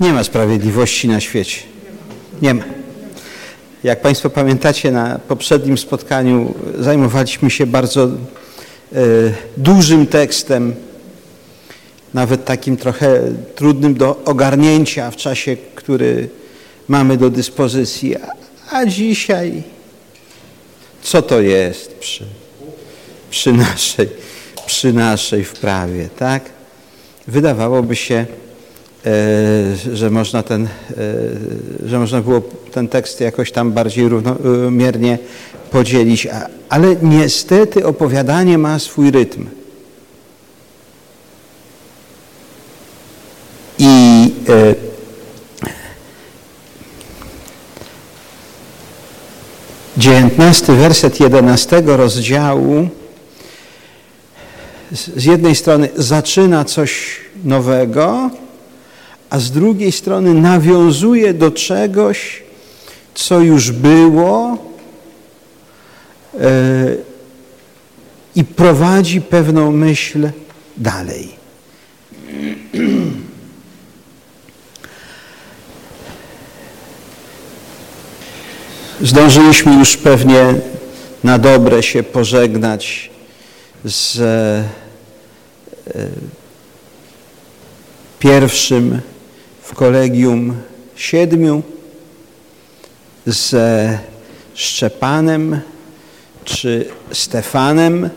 Nie ma sprawiedliwości na świecie. Nie ma. Jak Państwo pamiętacie, na poprzednim spotkaniu zajmowaliśmy się bardzo y, dużym tekstem, nawet takim trochę trudnym do ogarnięcia w czasie, który mamy do dyspozycji. A, a dzisiaj co to jest przy, przy, naszej, przy naszej wprawie, tak? Wydawałoby się, że można, ten, e, że można było ten tekst jakoś tam bardziej równomiernie podzielić, ale niestety opowiadanie ma swój rytm. I e, dziewiętnasty werset jedenastego rozdziału z jednej strony zaczyna coś nowego, a z drugiej strony nawiązuje do czegoś, co już było yy, i prowadzi pewną myśl dalej. Zdążyliśmy już pewnie na dobre się pożegnać z e, pierwszym kolegium siedmiu, ze Szczepanem czy Stefanem.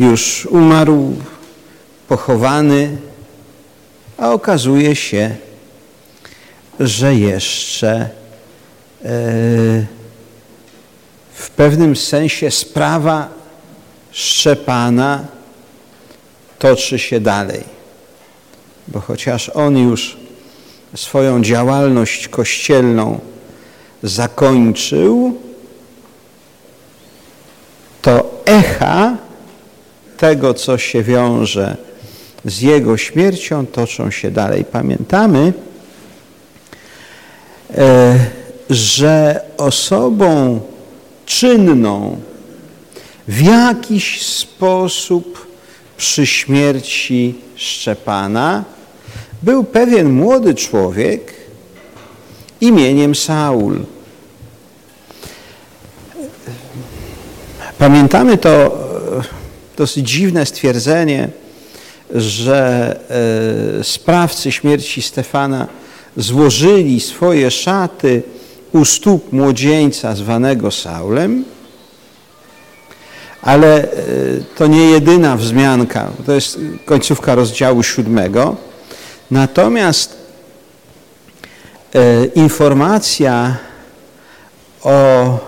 Już umarł, pochowany, a okazuje się, że jeszcze e, w pewnym sensie sprawa Szczepana toczy się dalej. Bo chociaż on już swoją działalność kościelną zakończył, to echa tego, co się wiąże z jego śmiercią, toczą się dalej. Pamiętamy, E, że osobą czynną w jakiś sposób przy śmierci Szczepana był pewien młody człowiek imieniem Saul. Pamiętamy to e, dosyć dziwne stwierdzenie, że e, sprawcy śmierci Stefana złożyli swoje szaty u stóp młodzieńca zwanego Saulem, ale e, to nie jedyna wzmianka, to jest końcówka rozdziału siódmego. Natomiast e, informacja o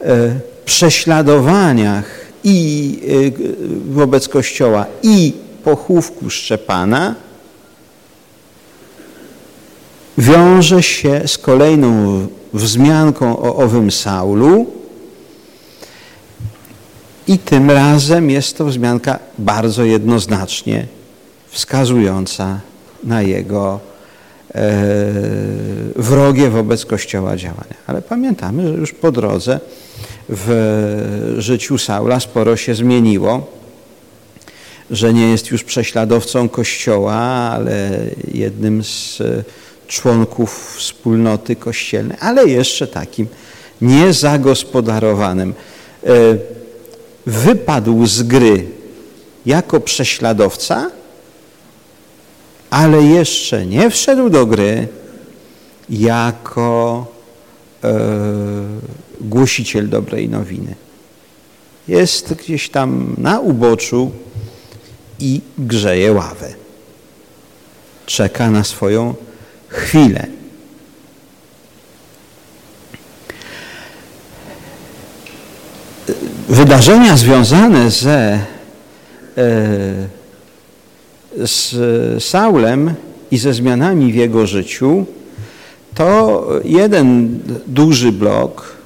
e, prześladowaniach i wobec Kościoła i pochówku Szczepana wiąże się z kolejną wzmianką o owym Saulu i tym razem jest to wzmianka bardzo jednoznacznie wskazująca na jego e, wrogie wobec Kościoła działania. Ale pamiętamy, że już po drodze w życiu Saula sporo się zmieniło, że nie jest już prześladowcą Kościoła, ale jednym z członków wspólnoty kościelnej, ale jeszcze takim niezagospodarowanym. E, wypadł z gry jako prześladowca, ale jeszcze nie wszedł do gry jako e, głosiciel dobrej nowiny. Jest gdzieś tam na uboczu i grzeje ławę. Czeka na swoją chwilę. Wydarzenia związane ze, e, z Saulem i ze zmianami w jego życiu to jeden duży blok,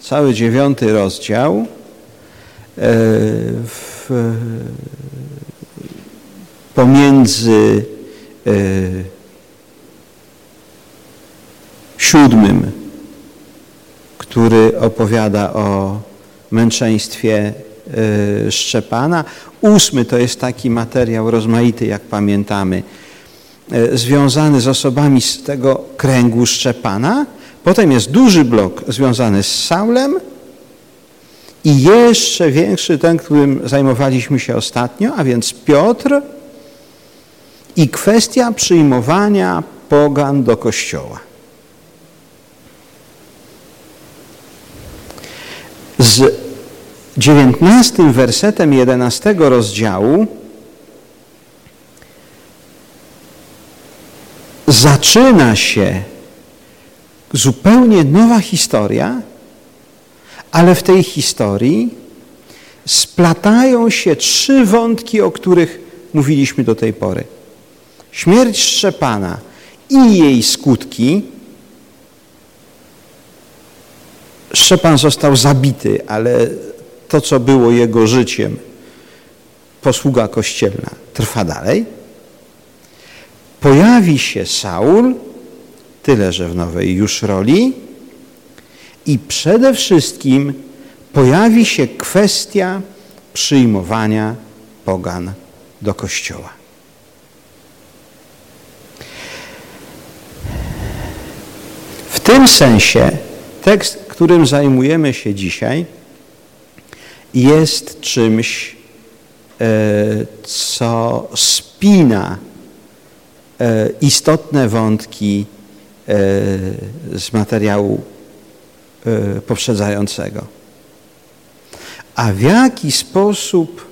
cały dziewiąty rozdział e, w, pomiędzy e, siódmym, który opowiada o męczeństwie Szczepana. Ósmy to jest taki materiał rozmaity, jak pamiętamy, związany z osobami z tego kręgu Szczepana. Potem jest duży blok związany z Saulem i jeszcze większy ten, którym zajmowaliśmy się ostatnio, a więc Piotr i kwestia przyjmowania pogan do Kościoła. Z dziewiętnastym wersetem jedenastego rozdziału zaczyna się zupełnie nowa historia, ale w tej historii splatają się trzy wątki, o których mówiliśmy do tej pory. Śmierć Szczepana i jej skutki. Szczepan został zabity, ale to, co było jego życiem, posługa kościelna, trwa dalej. Pojawi się Saul, tyle że w nowej już roli, i przede wszystkim pojawi się kwestia przyjmowania pogan do Kościoła. W tym sensie tekst, którym zajmujemy się dzisiaj, jest czymś, e, co spina e, istotne wątki e, z materiału poprzedzającego. A w jaki sposób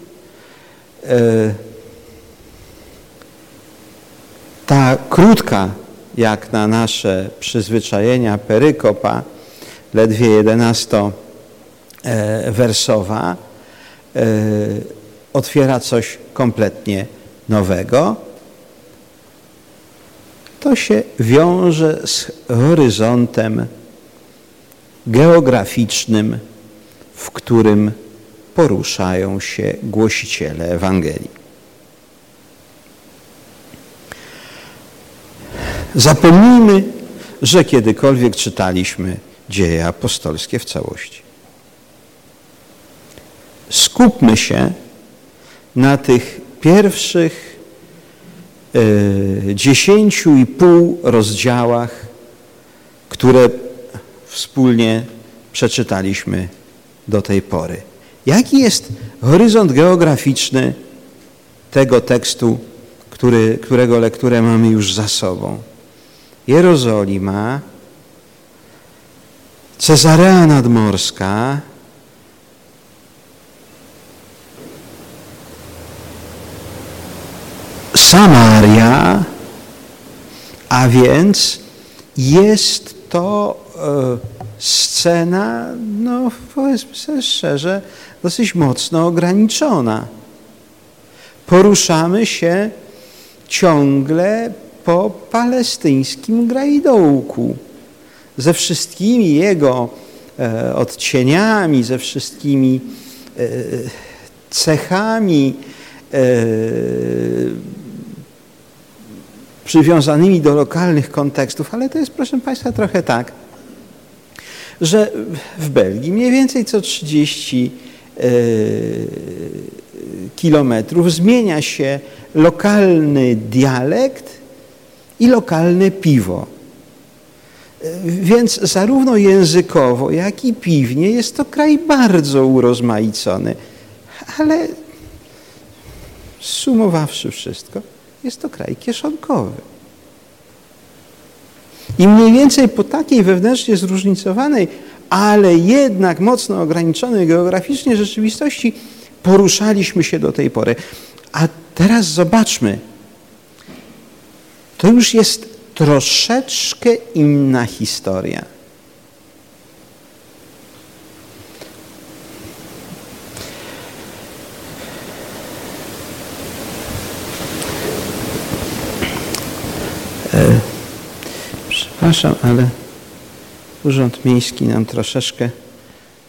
ta krótka, jak na nasze przyzwyczajenia, perykopa, ledwie jedenastowersowa, otwiera coś kompletnie nowego. To się wiąże z horyzontem geograficznym, w którym poruszają się głosiciele Ewangelii. Zapomnijmy, że kiedykolwiek czytaliśmy dzieje apostolskie w całości. Skupmy się na tych pierwszych e, dziesięciu i pół rozdziałach, które wspólnie przeczytaliśmy do tej pory. Jaki jest horyzont geograficzny tego tekstu, który, którego lekturę mamy już za sobą? Jerozolima, Cezarea Nadmorska, Samaria, a więc jest to e, scena, no powiedzmy sobie szczerze, dosyć mocno ograniczona. Poruszamy się ciągle po palestyńskim grajdołku ze wszystkimi jego e, odcieniami, ze wszystkimi e, cechami przywiązanymi do lokalnych kontekstów, ale to jest, proszę Państwa, trochę tak, że w Belgii mniej więcej co 30 e, kilometrów zmienia się lokalny dialekt i lokalne piwo. Więc zarówno językowo, jak i piwnie jest to kraj bardzo urozmaicony. Ale sumowawszy wszystko, jest to kraj kieszonkowy. I mniej więcej po takiej wewnętrznie zróżnicowanej, ale jednak mocno ograniczonej geograficznie rzeczywistości poruszaliśmy się do tej pory. A teraz zobaczmy, to już jest troszeczkę inna historia. Przepraszam, ale Urząd Miejski nam troszeczkę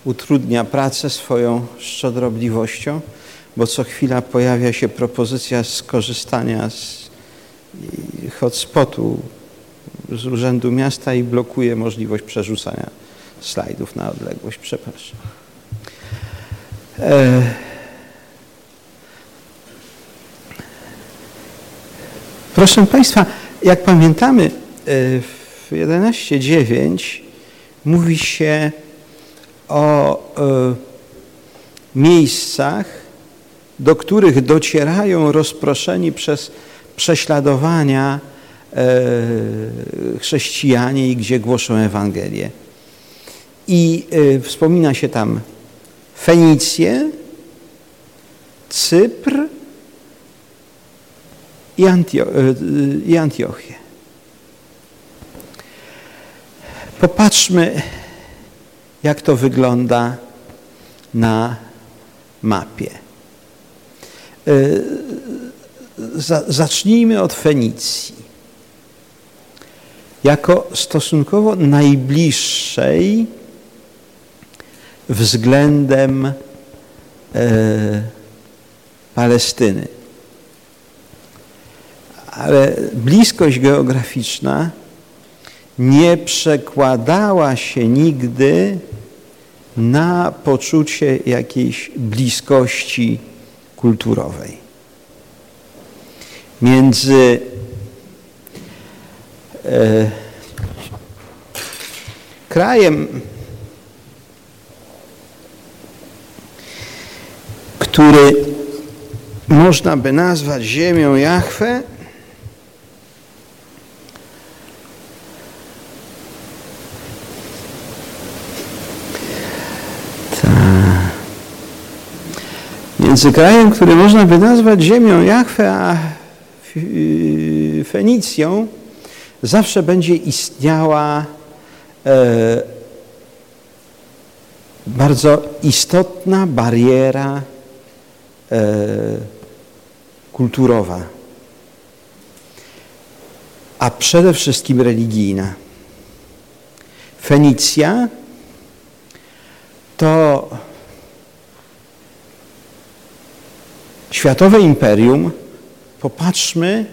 utrudnia pracę swoją szczodrobliwością, bo co chwila pojawia się propozycja skorzystania z hotspotu z Urzędu Miasta i blokuje możliwość przerzucania slajdów na odległość. Przepraszam. E, proszę Państwa, jak pamiętamy, e, w 11.9 mówi się o e, miejscach, do których docierają rozproszeni przez prześladowania chrześcijanie i gdzie głoszą Ewangelię. I wspomina się tam Fenicję, Cypr i, Antio i Antiochię. Popatrzmy, jak to wygląda na mapie. E, zacznijmy od Fenicji. Jako stosunkowo najbliższej względem e, Palestyny. Ale bliskość geograficzna nie przekładała się nigdy na poczucie jakiejś bliskości kulturowej. Między e, krajem, który można by nazwać ziemią Jahwe, Między krajem, który można by nazwać ziemią Jahwe, a Fenicją, zawsze będzie istniała e, bardzo istotna bariera e, kulturowa, a przede wszystkim religijna. Fenicja to światowe imperium, popatrzmy,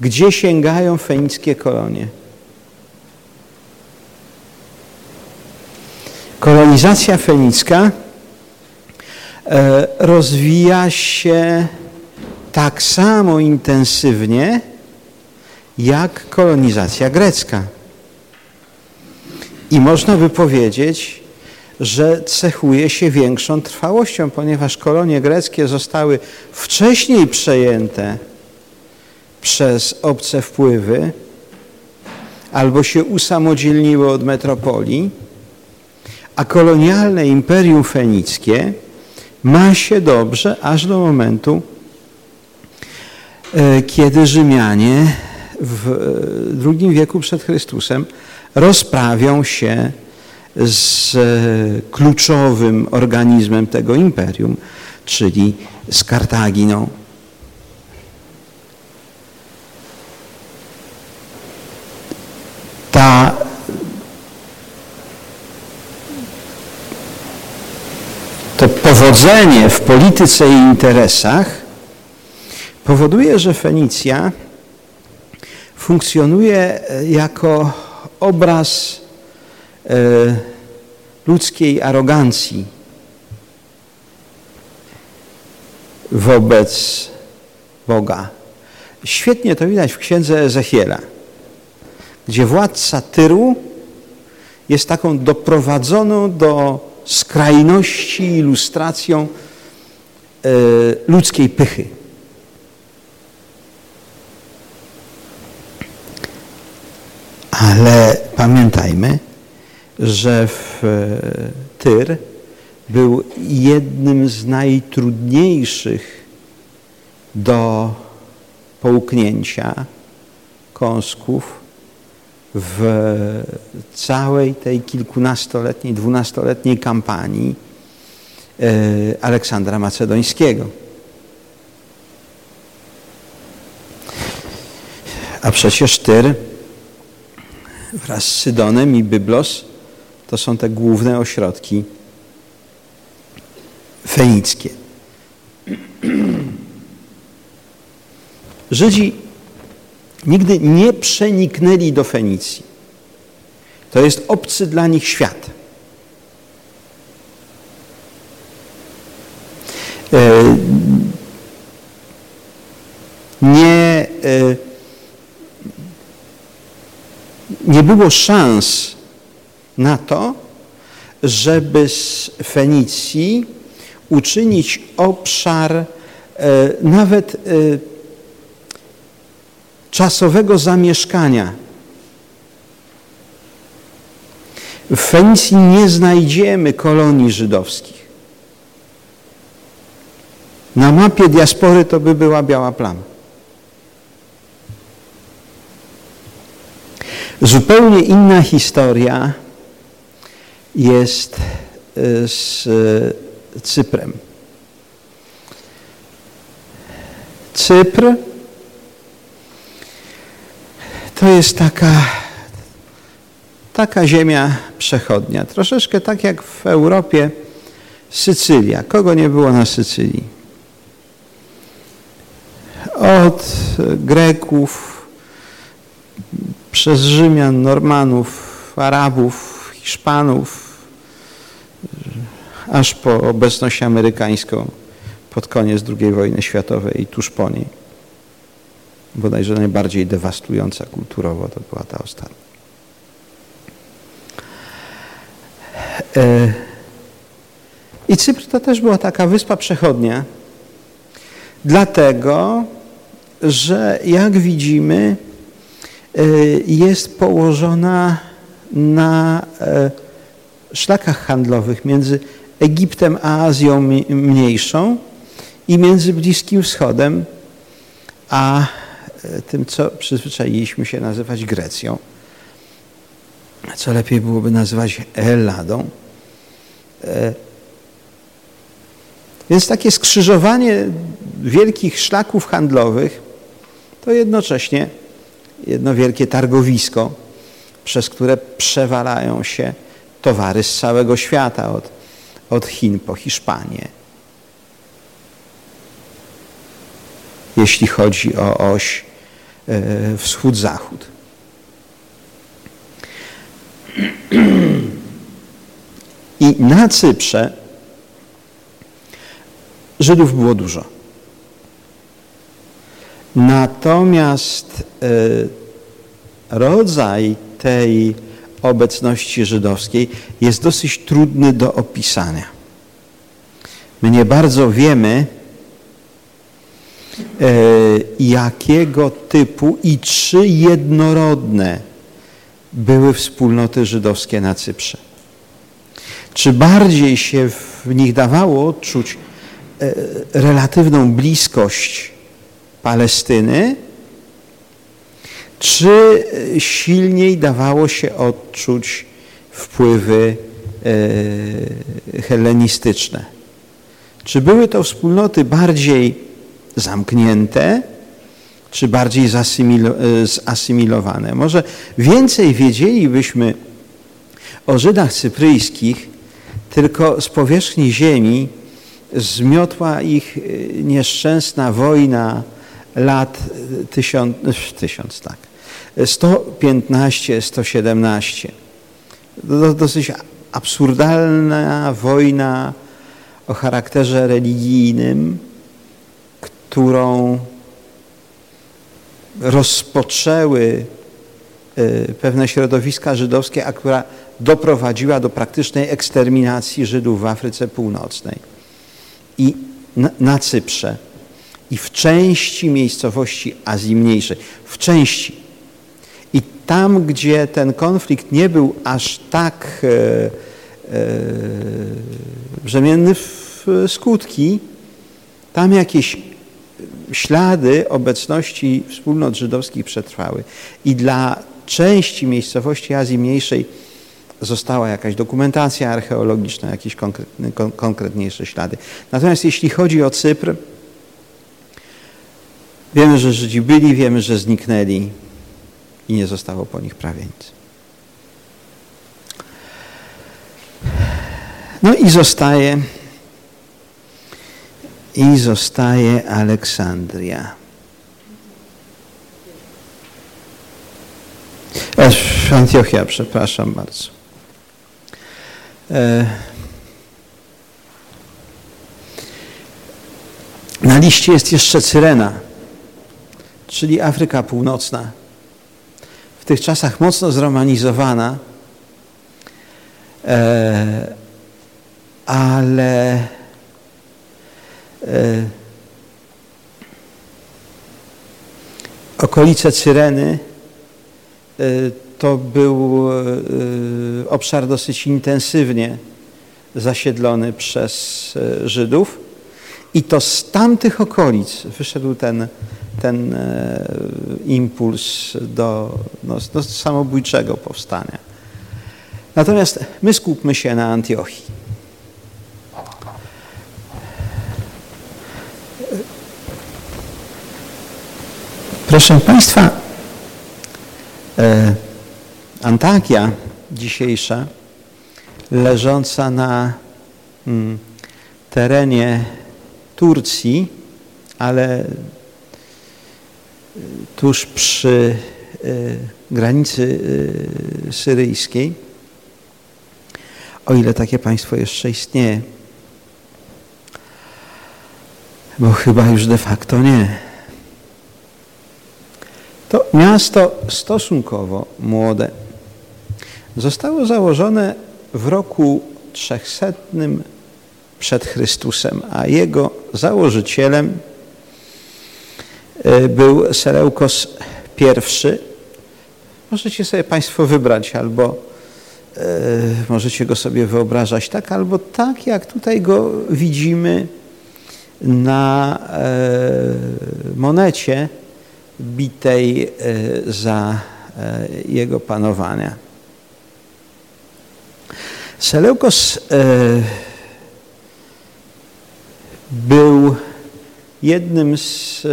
gdzie sięgają fenickie kolonie. Kolonizacja fenicka e, rozwija się tak samo intensywnie jak kolonizacja grecka. I można by powiedzieć, że cechuje się większą trwałością, ponieważ kolonie greckie zostały wcześniej przejęte przez obce wpływy albo się usamodzielniły od metropolii, a kolonialne imperium fenickie ma się dobrze aż do momentu, e, kiedy Rzymianie w II wieku przed Chrystusem rozprawią się z kluczowym organizmem tego imperium, czyli z Kartaginą. Ta to powodzenie w polityce i interesach powoduje, że Fenicja funkcjonuje jako obraz e, ludzkiej arogancji wobec Boga. Świetnie to widać w księdze Ezechiela, gdzie władca Tyru jest taką doprowadzoną do skrajności ilustracją e, ludzkiej pychy. Ale pamiętajmy, że w e, Tyr był jednym z najtrudniejszych do połknięcia kąsków w całej tej kilkunastoletniej, dwunastoletniej kampanii e, Aleksandra Macedońskiego. A przecież Tyr wraz z Sydonem i Byblos to są te główne ośrodki fenickie. Żydzi nigdy nie przeniknęli do Fenicji. To jest obcy dla nich świat. E, nie, e, nie było szans na to, żeby z Fenicji uczynić obszar e, nawet e, czasowego zamieszkania. W Fenicji nie znajdziemy kolonii żydowskich. Na mapie diaspory to by była biała plama. Zupełnie inna historia jest e, z Cyprem. Cypr to jest taka, taka ziemia przechodnia. Troszeczkę tak jak w Europie Sycylia. Kogo nie było na Sycylii? Od Greków, przez Rzymian, Normanów, Arabów, Hiszpanów, aż po obecność amerykańską pod koniec II wojny światowej i tuż po niej. Bodajże najbardziej dewastująca kulturowo to była ta ostatnia. E, I Cypr to też była taka wyspa przechodnia, dlatego, że jak widzimy, e, jest położona na e, szlakach handlowych między Egiptem a Azją Mniejszą i między Bliskim Wschodem a e, tym, co przyzwyczailiśmy się nazywać Grecją, co lepiej byłoby nazywać Elladą. E, więc takie skrzyżowanie wielkich szlaków handlowych to jednocześnie jedno wielkie targowisko, przez które przewalają się towary z całego świata, od od Chin po Hiszpanię. Jeśli chodzi o oś e, wschód-zachód. I na Cyprze Żydów było dużo. Natomiast e, rodzaj tej obecności żydowskiej jest dosyć trudny do opisania. My nie bardzo wiemy, e, jakiego typu i czy jednorodne były wspólnoty żydowskie na Cyprze. Czy bardziej się w nich dawało odczuć e, relatywną bliskość Palestyny, czy silniej dawało się odczuć wpływy e, hellenistyczne? Czy były to wspólnoty bardziej zamknięte, czy bardziej e, zasymilowane? Może więcej wiedzielibyśmy o Żydach cypryjskich, tylko z powierzchni ziemi zmiotła ich e, nieszczęsna wojna lat tysiąc, tysiąc tak, 115, 117. To dosyć absurdalna wojna o charakterze religijnym, którą rozpoczęły e, pewne środowiska żydowskie, a która doprowadziła do praktycznej eksterminacji Żydów w Afryce Północnej i na, na Cyprze i w części miejscowości Azji Mniejszej. W części tam, gdzie ten konflikt nie był aż tak e, e, brzemienny w skutki, tam jakieś ślady obecności wspólnot żydowskich przetrwały. I dla części miejscowości Azji Mniejszej została jakaś dokumentacja archeologiczna, jakieś konkretne, konkretniejsze ślady. Natomiast jeśli chodzi o Cypr, wiemy, że Żydzi byli, wiemy, że zniknęli i nie zostało po nich prawie nic. No i zostaje i zostaje Aleksandria. E, Antiochia, przepraszam bardzo. E, na liście jest jeszcze Cyrena, czyli Afryka Północna, tych czasach mocno zromanizowana, e, ale e, okolice Cyreny e, to był obszar dosyć intensywnie zasiedlony przez Żydów. I to z tamtych okolic wyszedł ten, ten impuls do, no, samobójczego powstania. Natomiast my skupmy się na Antiochii. Proszę Państwa, e, Antakia dzisiejsza, leżąca na mm, terenie Turcji, ale tuż przy e, granicy e, syryjskiej, o ile takie państwo jeszcze istnieje, bo chyba już de facto nie. To miasto stosunkowo młode. Zostało założone w roku 300 przed Chrystusem, a jego założycielem był Seleukos I. Możecie sobie Państwo wybrać albo e, możecie go sobie wyobrażać tak, albo tak, jak tutaj go widzimy na e, monecie bitej e, za e, jego panowania. Seleukos e, był jednym z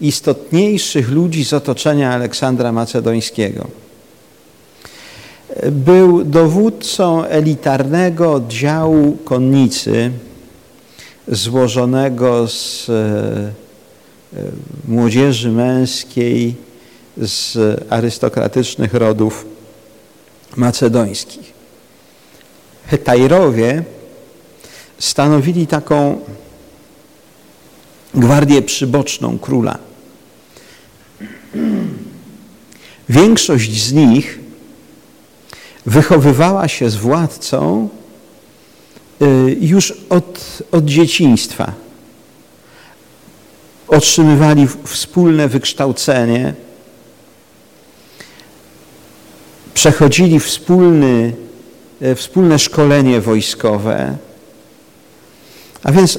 istotniejszych ludzi z otoczenia Aleksandra Macedońskiego. Był dowódcą elitarnego oddziału konnicy złożonego z młodzieży męskiej z arystokratycznych rodów macedońskich. Hetajrowie stanowili taką gwardię przyboczną króla. Większość z nich wychowywała się z władcą y, już od, od dzieciństwa otrzymywali wspólne wykształcenie, przechodzili wspólny, e, wspólne szkolenie wojskowe. A więc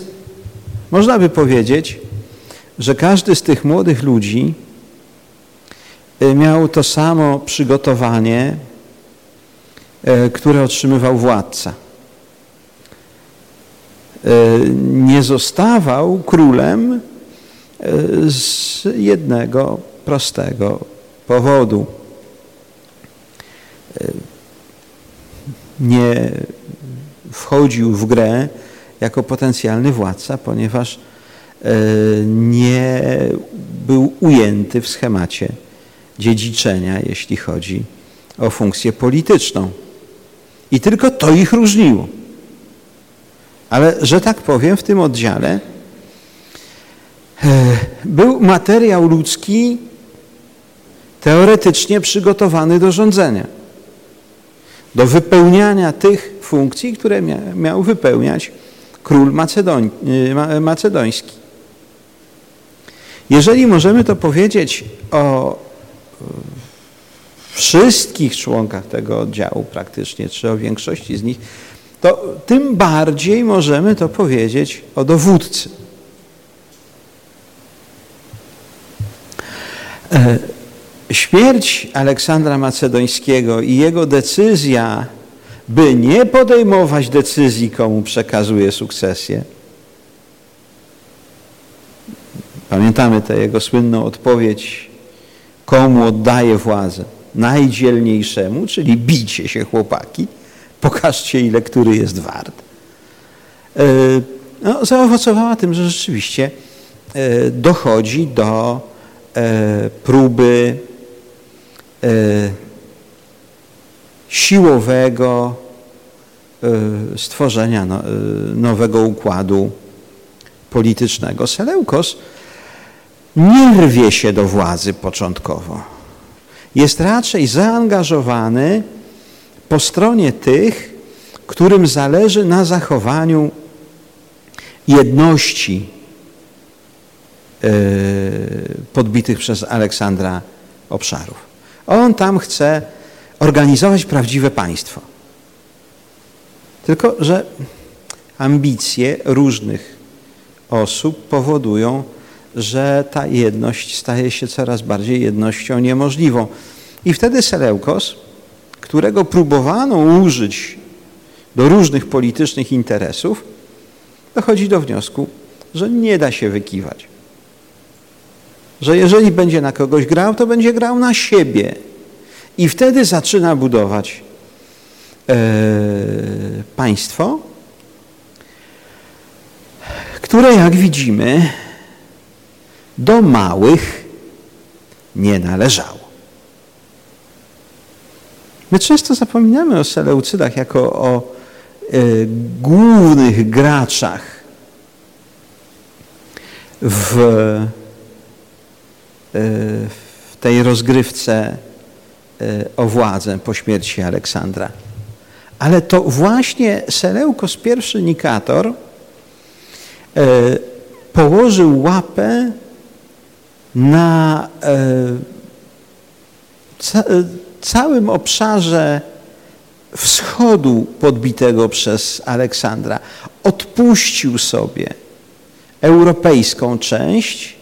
można by powiedzieć, że każdy z tych młodych ludzi miał to samo przygotowanie, e, które otrzymywał władca. Nie zostawał królem z jednego prostego powodu. Nie wchodził w grę jako potencjalny władca, ponieważ nie był ujęty w schemacie dziedziczenia, jeśli chodzi o funkcję polityczną. I tylko to ich różniło. Ale, że tak powiem, w tym oddziale E, był materiał ludzki teoretycznie przygotowany do rządzenia, do wypełniania tych funkcji, które miał wypełniać król Macedoń, e, macedoński. Jeżeli możemy to powiedzieć o wszystkich członkach tego oddziału praktycznie, czy o większości z nich, to tym bardziej możemy to powiedzieć o dowódcy. E, śmierć Aleksandra Macedońskiego i jego decyzja, by nie podejmować decyzji, komu przekazuje sukcesję. Pamiętamy tę jego słynną odpowiedź, komu oddaje władzę? Najdzielniejszemu, czyli bicie się chłopaki, pokażcie ile który jest wart. E, no, zaowocowała tym, że rzeczywiście e, dochodzi do E, próby siłowego stworzenia no, nowego układu politycznego. Seleukos nie rwie się do władzy początkowo. Jest raczej zaangażowany po stronie tych, którym zależy na zachowaniu jedności e, podbitych przez Aleksandra obszarów. On tam chce organizować prawdziwe państwo. Tylko, że ambicje różnych osób powodują, że ta jedność staje się coraz bardziej jednością niemożliwą. I wtedy Seleukos, którego próbowano użyć do różnych politycznych interesów, dochodzi do wniosku, że nie da się wykiwać. Że jeżeli będzie na kogoś grał, to będzie grał na siebie. I wtedy zaczyna budować e, państwo, które jak widzimy do małych nie należało. My często zapominamy o Seleucydach jako o y, głównych graczach w, y, w tej rozgrywce y, o władzę po śmierci Aleksandra. Ale to właśnie Seleukos I Nikator położył łapę na całym obszarze wschodu podbitego przez Aleksandra. Odpuścił sobie europejską część,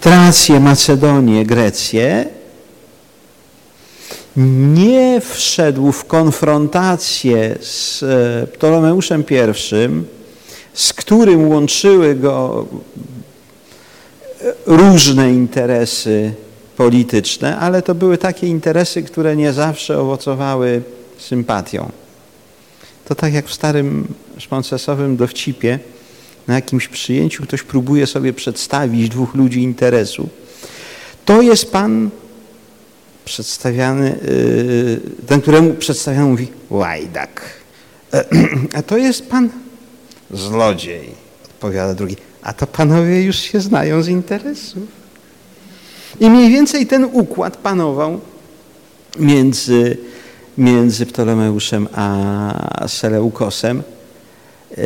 Trację, Macedonię, Grecję, nie wszedł w konfrontację z e, Ptolomeuszem I, z którym łączyły go różne interesy polityczne, ale to były takie interesy, które nie zawsze owocowały sympatią. To tak jak w starym szmoncesowym dowcipie, na jakimś przyjęciu ktoś próbuje sobie przedstawić dwóch ludzi interesu. To jest pan przedstawiany, yy, ten, któremu przedstawiany mówi łajdak. A to jest pan zlodziej, odpowiada drugi. A to panowie już się znają z interesów. I mniej więcej ten układ panował między, między Ptolemeuszem a Seleukosem. E,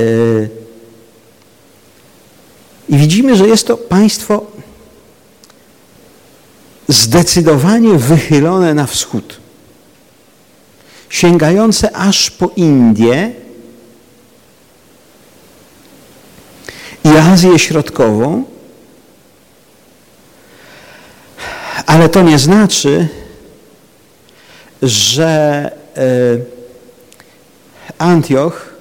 I widzimy, że jest to państwo zdecydowanie wychylone na wschód, sięgające aż po Indię i Azję Środkową, Ale to nie znaczy, że e, Antioch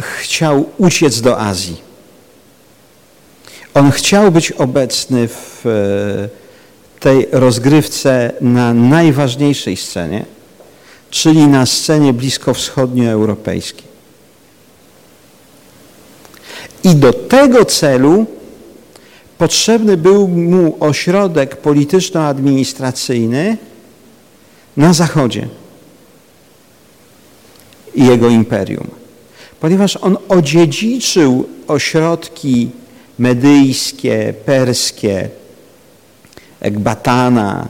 chciał uciec do Azji. On chciał być obecny w e, tej rozgrywce na najważniejszej scenie, czyli na scenie bliskowschodnioeuropejskiej. I do tego celu potrzebny był mu ośrodek polityczno-administracyjny na zachodzie i jego imperium. Ponieważ on odziedziczył ośrodki medyjskie, perskie, Ekbatana,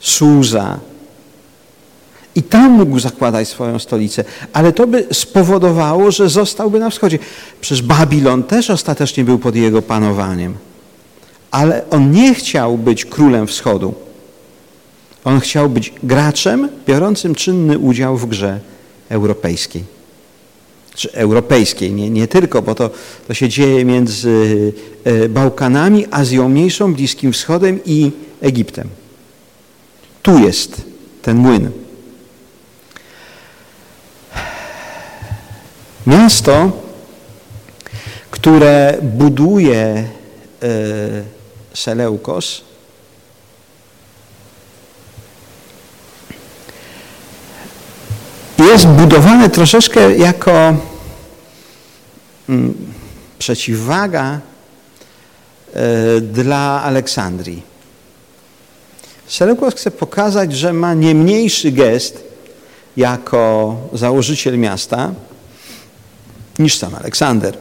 Suza, i tam mógł zakładać swoją stolicę, ale to by spowodowało, że zostałby na wschodzie. Przecież Babilon też ostatecznie był pod jego panowaniem. Ale on nie chciał być królem wschodu. On chciał być graczem biorącym czynny udział w grze europejskiej. Czy europejskiej, nie, nie tylko, bo to, to się dzieje między e, Bałkanami, Azją Mniejszą, Bliskim Wschodem i Egiptem. Tu jest ten młyn. Miasto, które buduje e, Seleukos, jest budowane troszeczkę jako mm, przeciwwaga e, dla Aleksandrii. Seleukos chce pokazać, że ma nie mniejszy gest jako założyciel miasta, niż sam Aleksander.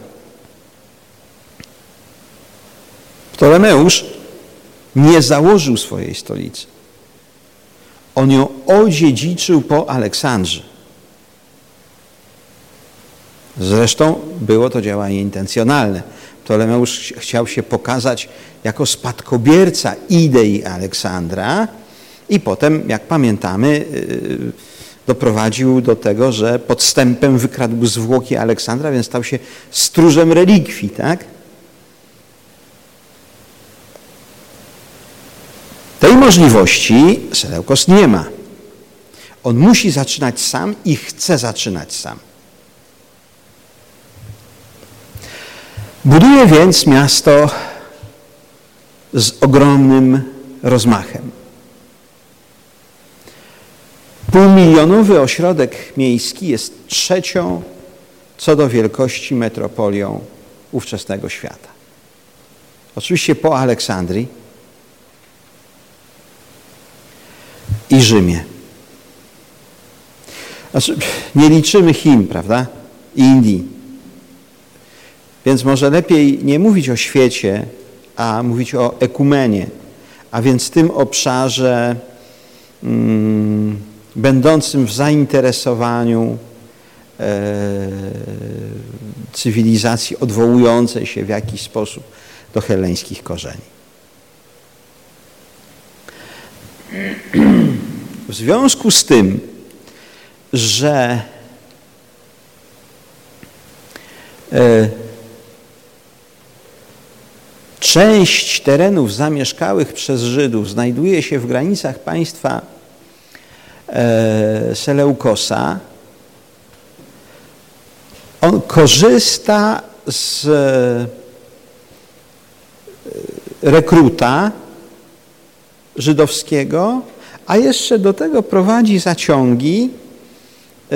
Ptolemeusz nie założył swojej stolicy. On ją odziedziczył po Aleksandrze. Zresztą było to działanie intencjonalne. Ptolemeusz chciał się pokazać jako spadkobierca idei Aleksandra i potem, jak pamiętamy, y, doprowadził do tego, że podstępem wykradł zwłoki Aleksandra, więc stał się stróżem relikwii, tak? Tej możliwości Seleukos nie ma. On musi zaczynać sam i chce zaczynać sam. Buduje więc miasto z ogromnym rozmachem. Półmilionowy ośrodek miejski jest trzecią co do wielkości metropolią ówczesnego świata. Oczywiście po Aleksandrii i Rzymie. Znaczy, nie liczymy Chin, prawda? I Indii. Więc może lepiej nie mówić o świecie, a mówić o ekumenie, a więc tym obszarze mm, będącym w zainteresowaniu e, cywilizacji odwołującej się w jakiś sposób do heleńskich korzeni. W związku z tym, że e, część terenów zamieszkałych przez Żydów znajduje się w granicach państwa Seleukosa, on korzysta z e, rekruta żydowskiego, a jeszcze do tego prowadzi zaciągi e,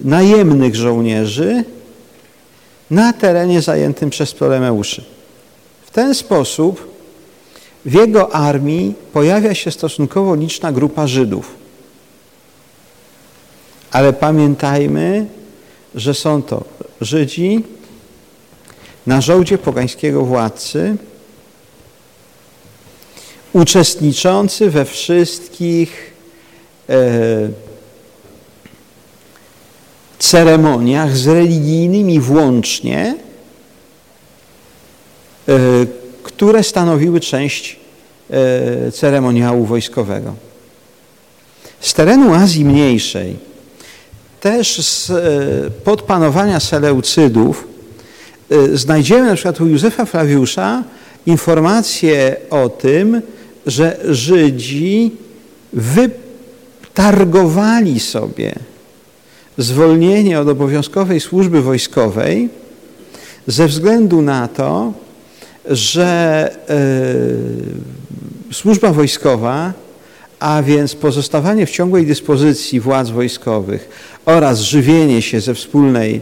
najemnych żołnierzy na terenie zajętym przez Ptolemeuszy. W ten sposób w jego armii pojawia się stosunkowo liczna grupa Żydów. Ale pamiętajmy, że są to Żydzi na żołdzie pogańskiego władcy, uczestniczący we wszystkich e, ceremoniach z religijnymi włącznie, e, które stanowiły część e, ceremoniału wojskowego. Z terenu Azji Mniejszej, też z, e, pod panowania Seleucydów, e, znajdziemy na przykład u Józefa Flawiusza informację o tym, że Żydzi wytargowali sobie zwolnienie od obowiązkowej służby wojskowej ze względu na to, że y, służba wojskowa, a więc pozostawanie w ciągłej dyspozycji władz wojskowych oraz żywienie się ze wspólnej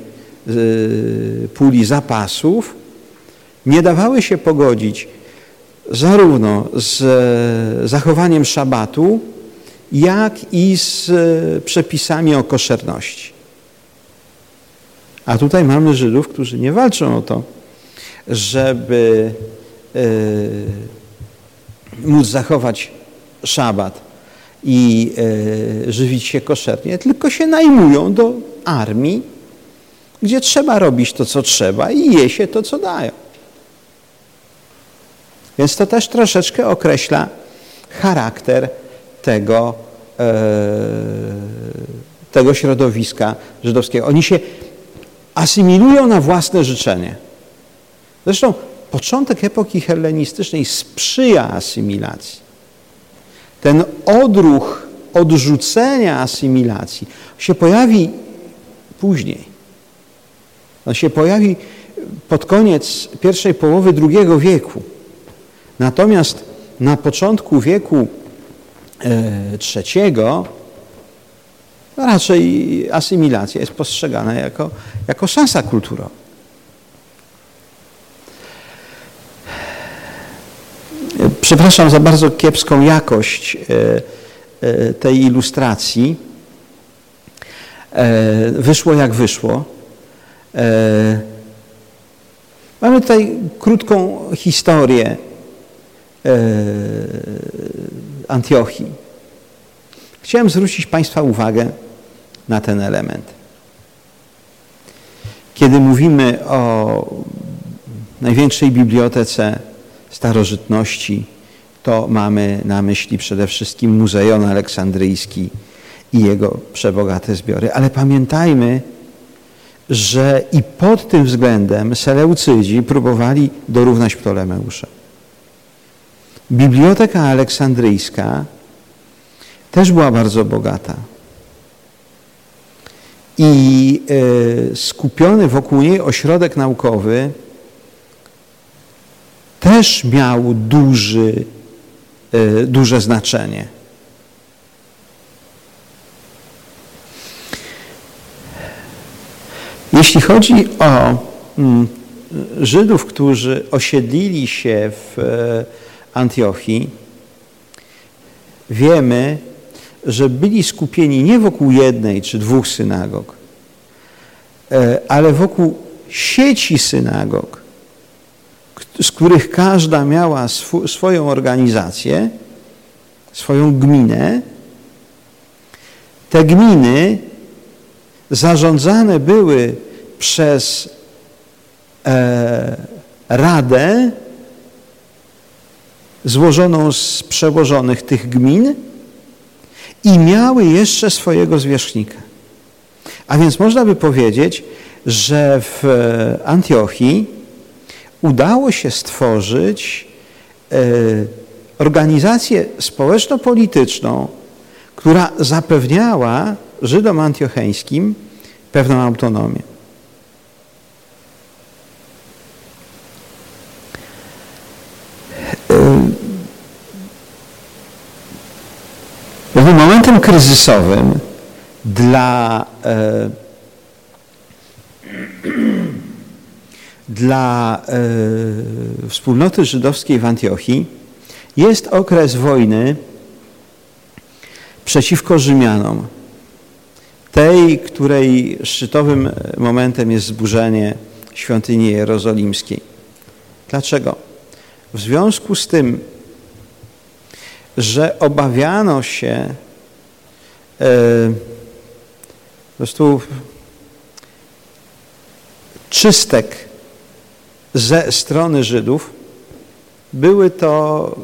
y, puli zapasów nie dawały się pogodzić zarówno z e, zachowaniem szabatu, jak i z e, przepisami o koszerności. A tutaj mamy Żydów, którzy nie walczą o to, żeby e, móc zachować szabat i żywić się koszernie, tylko się najmują do armii, gdzie trzeba robić to, co trzeba i je się to, co dają. Więc to też troszeczkę określa charakter tego, e, tego środowiska żydowskiego. Oni się asymilują na własne życzenie. Zresztą początek epoki hellenistycznej sprzyja asymilacji. Ten odruch odrzucenia asymilacji się pojawi później. On się pojawi pod koniec pierwszej połowy II wieku. Natomiast na początku wieku e, raczej asymilacja jest postrzegana jako, jako szansa kulturowa. Przepraszam za bardzo kiepską jakość e, e, tej ilustracji. Wyszło jak wyszło. Mamy tutaj krótką historię Antiochii. Chciałem zwrócić Państwa uwagę na ten element. Kiedy mówimy o największej bibliotece starożytności, to mamy na myśli przede wszystkim Muzeum Aleksandryjski i jego przebogate zbiory. Ale pamiętajmy, że i pod tym względem Seleucydzi próbowali dorównać Ptolemeusza. Biblioteka Aleksandryjska też była bardzo bogata. I e, skupiony wokół niej ośrodek naukowy też miał duży, duże znaczenie. Jeśli chodzi o mm, Żydów, którzy osiedlili się w e, Antiochii, wiemy, że byli skupieni nie wokół jednej czy dwóch synagog, e, ale wokół sieci synagog, z których każda miała sw swoją organizację, swoją gminę. Te gminy zarządzane były przez e, radę złożoną z przełożonych tych gmin i miały jeszcze swojego zwierzchnika. A więc można by powiedzieć, że w Antiochii udało się stworzyć e, organizację społeczno-polityczną, która zapewniała Żydom antiocheńskim pewną autonomię. Pewnym momentem kryzysowym dla, e, dla e, wspólnoty żydowskiej w Antiochii jest okres wojny przeciwko Rzymianom. Tej, której szczytowym momentem jest zburzenie świątyni jerozolimskiej. Dlaczego? W związku z tym, że obawiano się e, po prostu czystek ze strony Żydów, były to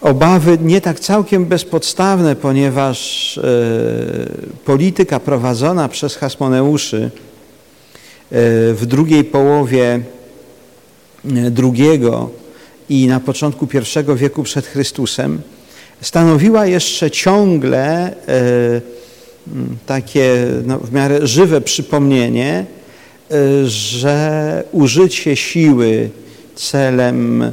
obawy nie tak całkiem bezpodstawne, ponieważ e, polityka prowadzona przez Hasmoneuszy e, w drugiej połowie II i na początku I wieku przed Chrystusem stanowiła jeszcze ciągle e, takie no, w miarę żywe przypomnienie, e, że użycie siły celem e,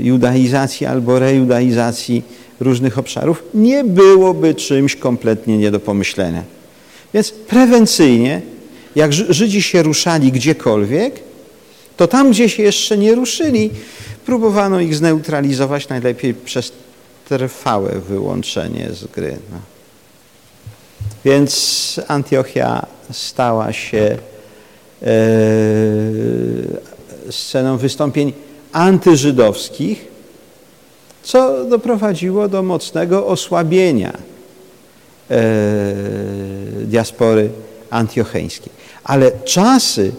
judaizacji albo rejudaizacji różnych obszarów nie byłoby czymś kompletnie nie do pomyślenia. Więc prewencyjnie, jak Żydzi się ruszali gdziekolwiek, to tam, gdzie się jeszcze nie ruszyli, próbowano ich zneutralizować najlepiej przez trwałe wyłączenie z gry. No. Więc Antiochia stała się e, sceną wystąpień antyżydowskich, co doprowadziło do mocnego osłabienia e, diaspory antiocheńskiej. Ale czasy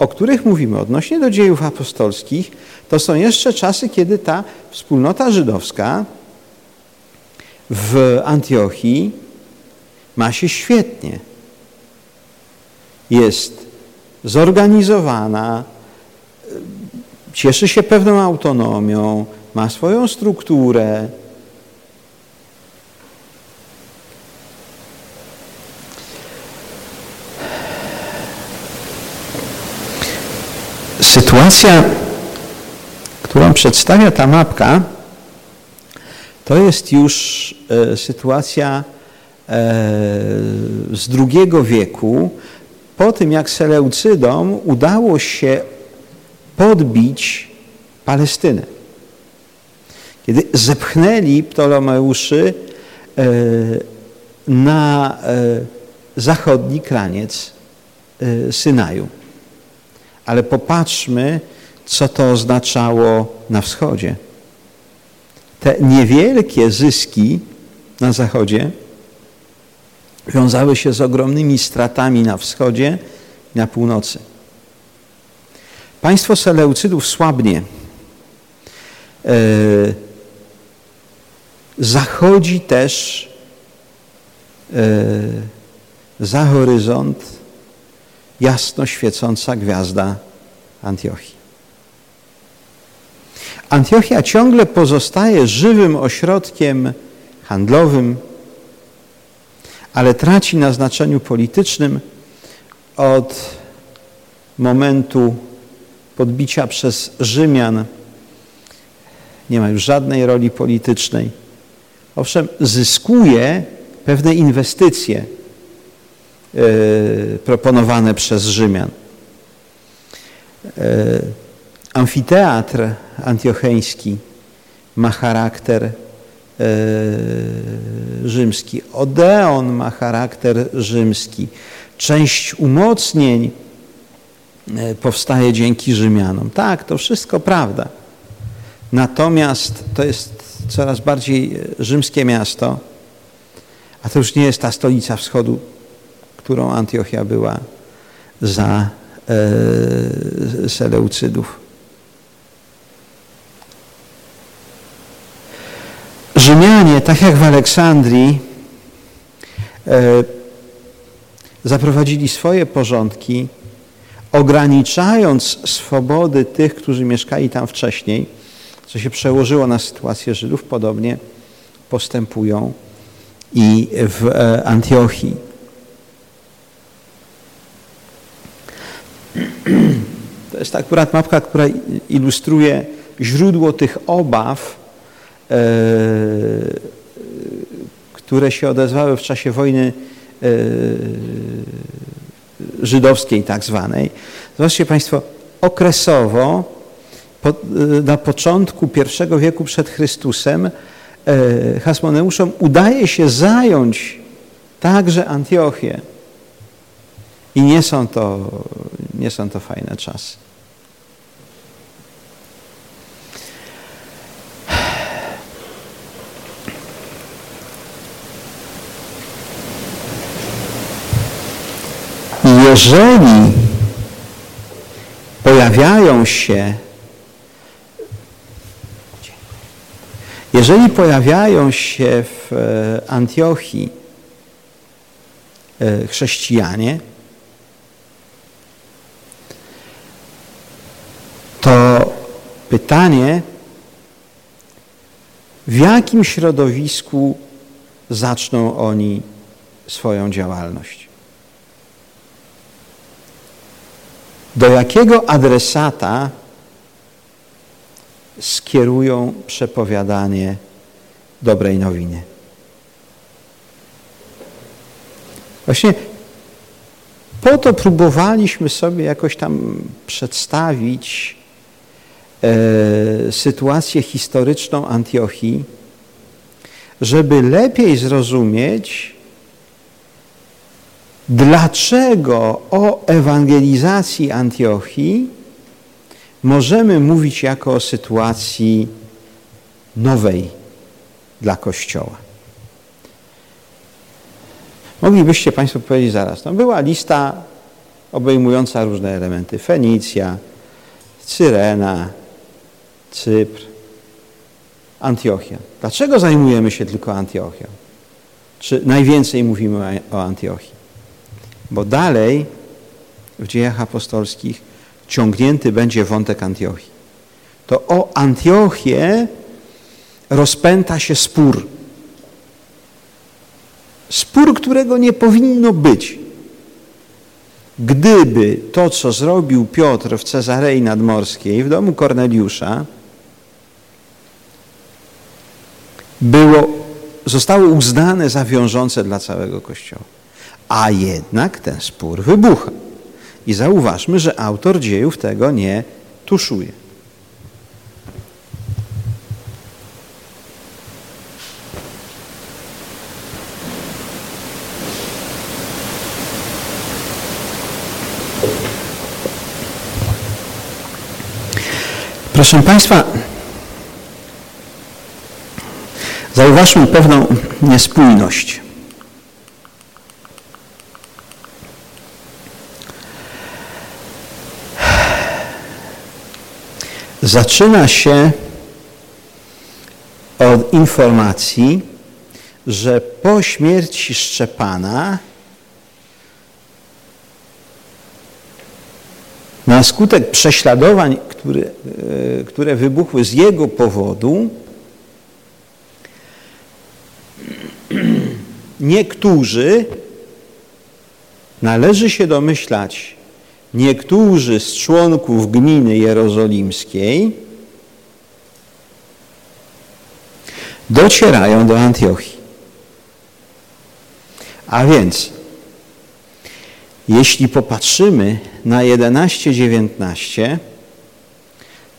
o których mówimy odnośnie do dziejów apostolskich, to są jeszcze czasy, kiedy ta wspólnota żydowska w Antiochii ma się świetnie. Jest zorganizowana, cieszy się pewną autonomią, ma swoją strukturę, sytuacja, którą przedstawia ta mapka, to jest już e, sytuacja e, z II wieku, po tym jak Seleucydom udało się podbić Palestynę. Kiedy zepchnęli Ptolomeuszy e, na zachodni kraniec Synaju. Ale popatrzmy, co to oznaczało na wschodzie. Te niewielkie zyski na zachodzie wiązały się z ogromnymi stratami na wschodzie i na północy. Państwo Seleucydów słabnie. E, zachodzi też e, za horyzont jasno świecąca gwiazda Antiochii. Antiochia ciągle pozostaje żywym ośrodkiem handlowym, ale traci na znaczeniu politycznym od momentu podbicia przez Rzymian. Nie ma już żadnej roli politycznej. Owszem, zyskuje pewne inwestycje yy, proponowane przez Rzymian. Yy, amfiteatr antiocheński ma charakter rzymski. Odeon ma charakter rzymski. Część umocnień e, powstaje dzięki Rzymianom. Tak, to wszystko prawda. Natomiast to jest coraz bardziej rzymskie miasto, a to już nie jest ta stolica wschodu, którą Antiochia była za e, Seleucydów. Rzymianie, tak jak w Aleksandrii, e, zaprowadzili swoje porządki, ograniczając swobody tych, którzy mieszkali tam wcześniej, co się przełożyło na sytuację Żydów, podobnie postępują i w e, Antiochii. To jest akurat mapka, która ilustruje źródło tych obaw, które się odezwały w czasie wojny e, żydowskiej tak zwanej. Zobaczcie Państwo, okresowo e, na początku I wieku przed Chrystusem Hasmoneuszom udaje się zająć także Antiochię. I nie są to, nie są to fajne czasy. Jeżeli pojawiają się jeżeli pojawiają się w e, Antiochii e, chrześcijanie, to pytanie, w jakim środowisku zaczną oni swoją działalność? Do jakiego adresata skierują przepowiadanie dobrej nowiny. Właśnie po to próbowaliśmy sobie jakoś tam przedstawić e, sytuację historyczną Antiochii, żeby lepiej zrozumieć, dlaczego o ewangelizacji Antiochii możemy mówić jako o sytuacji nowej dla Kościoła. Moglibyście Państwo powiedzieć zaraz, no była lista obejmująca różne elementy. Fenicja, Cyrena, Cypr, Antiochia. Dlaczego zajmujemy się tylko Antiochią? Czy najwięcej mówimy o Antiochii? Bo dalej w dziejach apostolskich ciągnięty będzie wątek Antiochii. To o Antiochię rozpęta się spór. Spór, którego nie powinno być. Gdyby to, co zrobił Piotr w Cezarei Nadmorskiej, w domu Korneliusza, było, zostało uznane za wiążące dla całego Kościoła. A jednak ten spór wybucha. I zauważmy, że autor dziejów tego nie tuszuje. Proszę Państwa, zauważmy pewną niespójność. Zaczyna się od informacji, że po śmierci Szczepana na skutek prześladowań, które, e, które wybuchły z jego powodu, niektórzy, należy się domyślać, niektórzy z członków gminy jerozolimskiej docierają do Antiochii. A więc, jeśli popatrzymy na 11-19,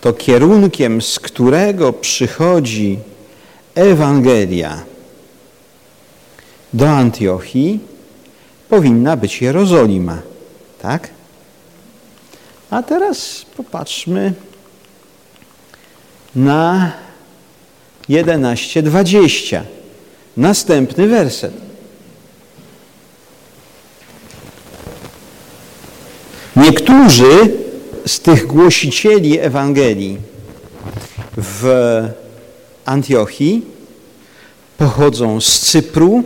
to kierunkiem, z którego przychodzi Ewangelia do Antiochii, powinna być Jerozolima. Tak? A teraz popatrzmy na 11:20. Następny werset. Niektórzy z tych głosicieli Ewangelii w Antiochii pochodzą z Cypru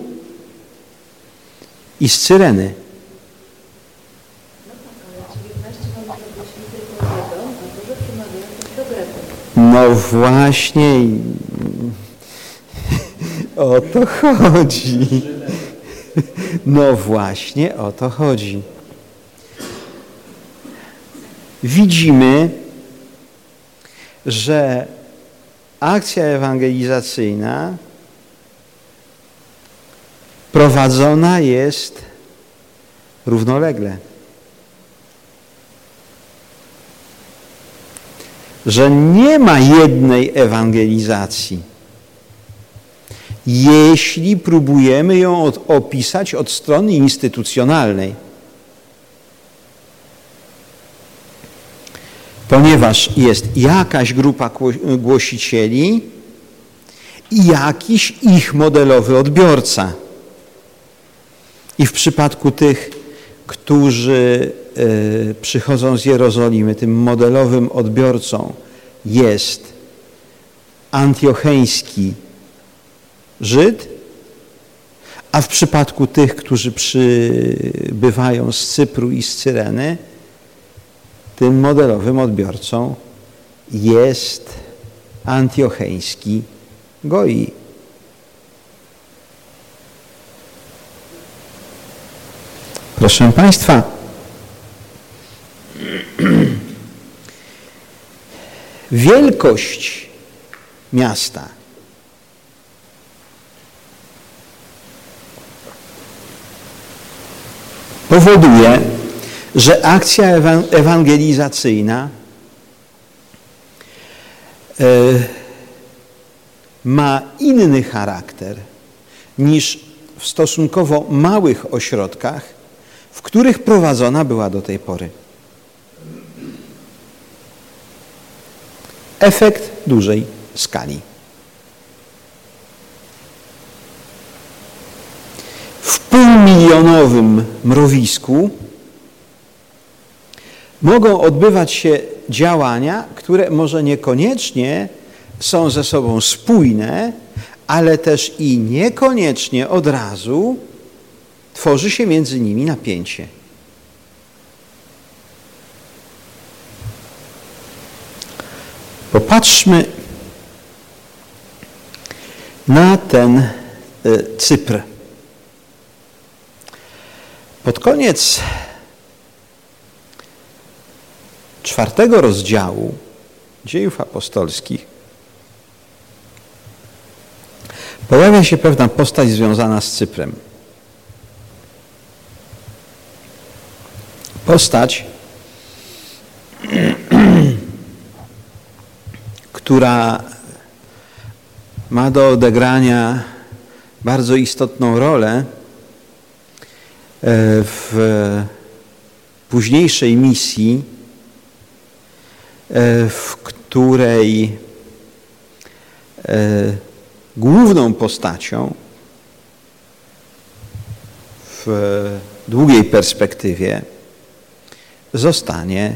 i z Cyreny. No właśnie o to chodzi. No właśnie o to chodzi. Widzimy, że akcja ewangelizacyjna prowadzona jest równolegle. Że nie ma jednej ewangelizacji, jeśli próbujemy ją od, opisać od strony instytucjonalnej. Ponieważ jest jakaś grupa głosicieli i jakiś ich modelowy odbiorca. I w przypadku tych, którzy przychodzą z Jerozolimy, tym modelowym odbiorcą jest antiocheński Żyd, a w przypadku tych, którzy przybywają z Cypru i z Cyreny, tym modelowym odbiorcą jest antiocheński Goi. Proszę Państwa, wielkość miasta powoduje, że akcja ewangelizacyjna e, ma inny charakter niż w stosunkowo małych ośrodkach, w których prowadzona była do tej pory. Efekt dużej skali. W półmilionowym mrowisku mogą odbywać się działania, które może niekoniecznie są ze sobą spójne, ale też i niekoniecznie od razu tworzy się między nimi napięcie. Popatrzmy na ten e, Cypr. Pod koniec czwartego rozdziału dziejów apostolskich pojawia się pewna postać związana z Cyprem. Postać, która ma do odegrania bardzo istotną rolę e, w późniejszej misji w której główną postacią w długiej perspektywie zostanie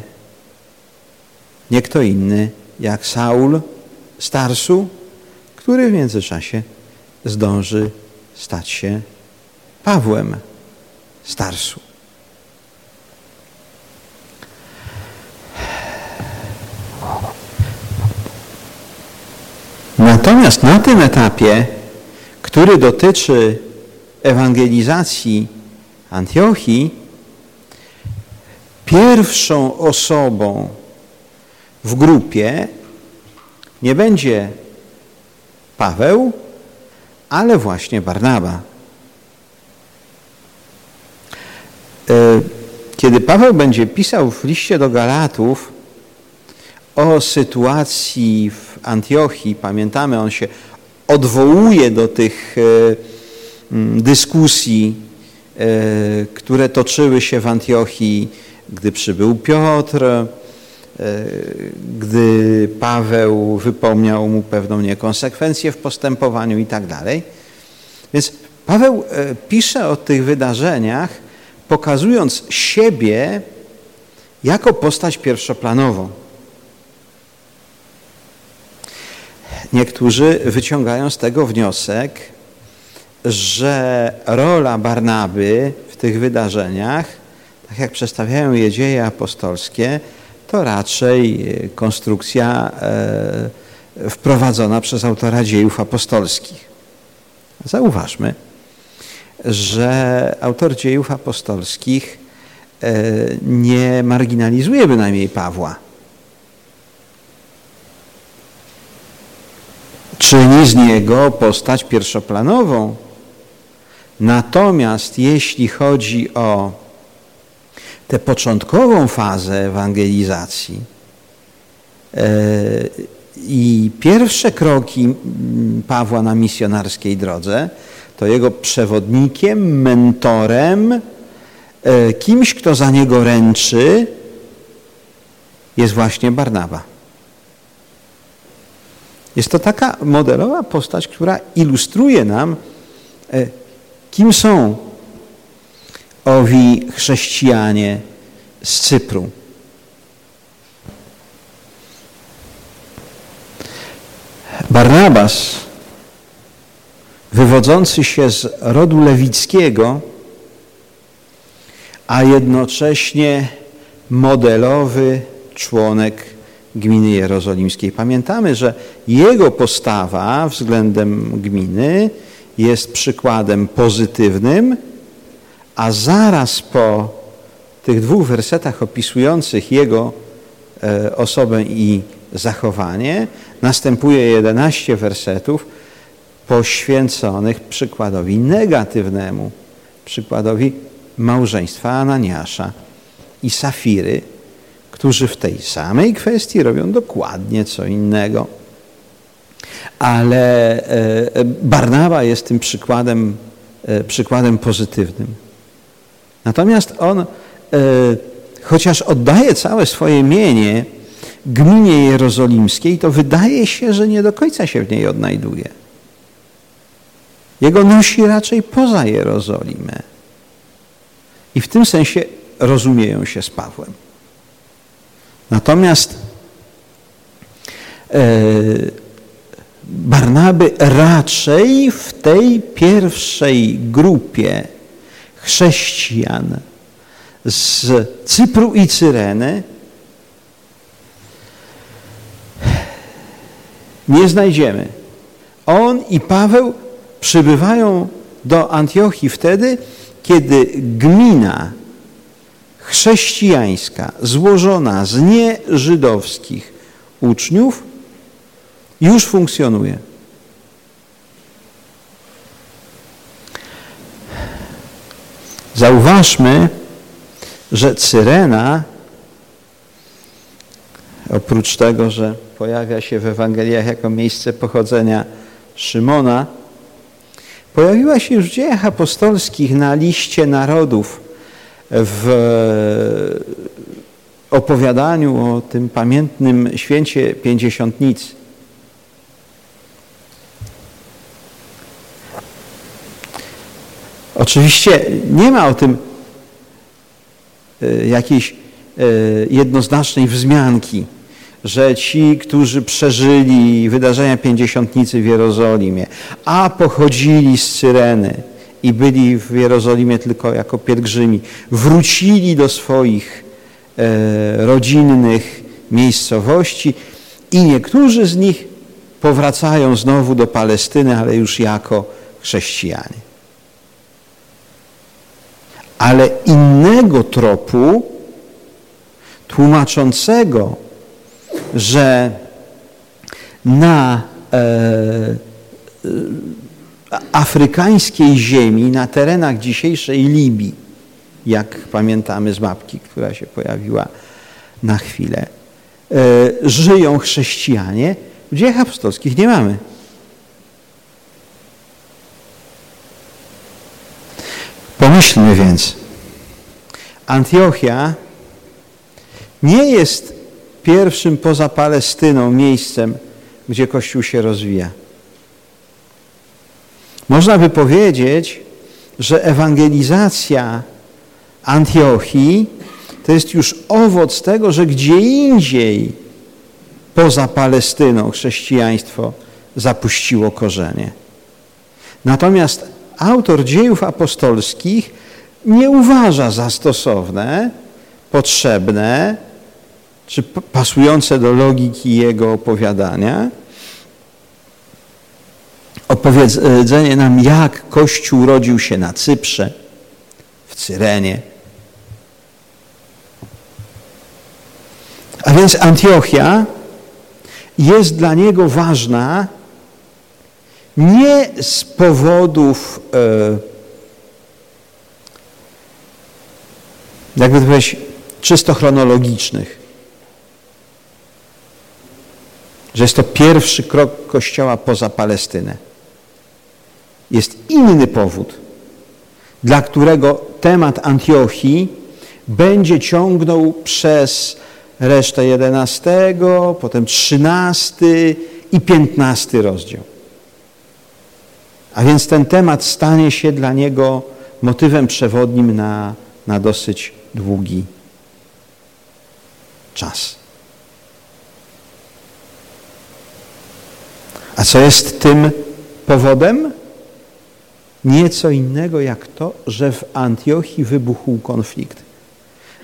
nie kto inny jak Saul Starsu, który w międzyczasie zdąży stać się Pawłem Starsu. Natomiast na tym etapie, który dotyczy ewangelizacji Antiochii, pierwszą osobą w grupie nie będzie Paweł, ale właśnie Barnaba. E, kiedy Paweł będzie pisał w liście do Galatów o sytuacji w Antiochii, pamiętamy, on się odwołuje do tych e, dyskusji, e, które toczyły się w Antiochii, gdy przybył Piotr, gdy Paweł wypomniał mu pewną niekonsekwencję w postępowaniu i tak dalej. Więc Paweł e, pisze o tych wydarzeniach, pokazując siebie jako postać pierwszoplanową. Niektórzy wyciągają z tego wniosek, że rola Barnaby w tych wydarzeniach, tak jak przedstawiają je dzieje apostolskie, to raczej e, konstrukcja e, wprowadzona przez autora dziejów apostolskich. Zauważmy, że autor dziejów apostolskich e, nie marginalizuje bynajmniej Pawła. Czyni z niego postać pierwszoplanową. Natomiast jeśli chodzi o tę początkową fazę ewangelizacji e, i pierwsze kroki Pawła na misjonarskiej drodze, to jego przewodnikiem, mentorem, e, kimś, kto za niego ręczy, jest właśnie Barnaba. Jest to taka modelowa postać, która ilustruje nam, e, kim są owi chrześcijanie z Cypru. Barnabas, wywodzący się z rodu lewickiego, a jednocześnie modelowy członek gminy jerozolimskiej. Pamiętamy, że jego postawa względem gminy jest przykładem pozytywnym, a zaraz po tych dwóch wersetach opisujących jego e, osobę i zachowanie następuje 11 wersetów poświęconych przykładowi negatywnemu, przykładowi małżeństwa Ananiasza i Safiry, którzy w tej samej kwestii robią dokładnie co innego. Ale e, Barnaba jest tym przykładem, e, przykładem pozytywnym. Natomiast on, e, chociaż oddaje całe swoje mienie gminie jerozolimskiej, to wydaje się, że nie do końca się w niej odnajduje. Jego nosi raczej poza Jerozolimę. I w tym sensie rozumieją się z Pawłem. Natomiast e, Barnaby raczej w tej pierwszej grupie chrześcijan z Cypru i Cyreny nie znajdziemy. On i Paweł przybywają do Antiochii wtedy, kiedy gmina chrześcijańska złożona z nieżydowskich uczniów już funkcjonuje. Zauważmy, że Cyrena, oprócz tego, że pojawia się w Ewangeliach jako miejsce pochodzenia Szymona, pojawiła się już w dziejach apostolskich na liście narodów w opowiadaniu o tym pamiętnym święcie Pięćdziesiątnicy. Oczywiście nie ma o tym e, jakiejś e, jednoznacznej wzmianki, że ci, którzy przeżyli wydarzenia Pięćdziesiątnicy w Jerozolimie, a pochodzili z Cyreny i byli w Jerozolimie tylko jako pielgrzymi, wrócili do swoich e, rodzinnych miejscowości i niektórzy z nich powracają znowu do Palestyny, ale już jako chrześcijanie ale innego tropu tłumaczącego, że na e, e, afrykańskiej ziemi, na terenach dzisiejszej Libii, jak pamiętamy z mapki, która się pojawiła na chwilę, e, żyją chrześcijanie, w dziejach apostolskich nie mamy. Pomyślmy więc, Antiochia nie jest pierwszym poza Palestyną miejscem, gdzie Kościół się rozwija. Można by powiedzieć, że ewangelizacja Antiochii to jest już owoc tego, że gdzie indziej poza Palestyną chrześcijaństwo zapuściło korzenie. Natomiast autor dziejów apostolskich nie uważa za stosowne, potrzebne czy pasujące do logiki jego opowiadania opowiedzenie nam, jak Kościół rodził się na Cyprze, w Cyrenie. A więc Antiochia jest dla niego ważna nie z powodów, e, jakby to powiedzieć, czysto chronologicznych, że jest to pierwszy krok Kościoła poza Palestynę. Jest inny powód, dla którego temat Antiochii będzie ciągnął przez resztę 11, potem 13 i 15 rozdział. A więc ten temat stanie się dla niego motywem przewodnim na, na dosyć długi czas. A co jest tym powodem? Nieco innego jak to, że w Antiochii wybuchł konflikt.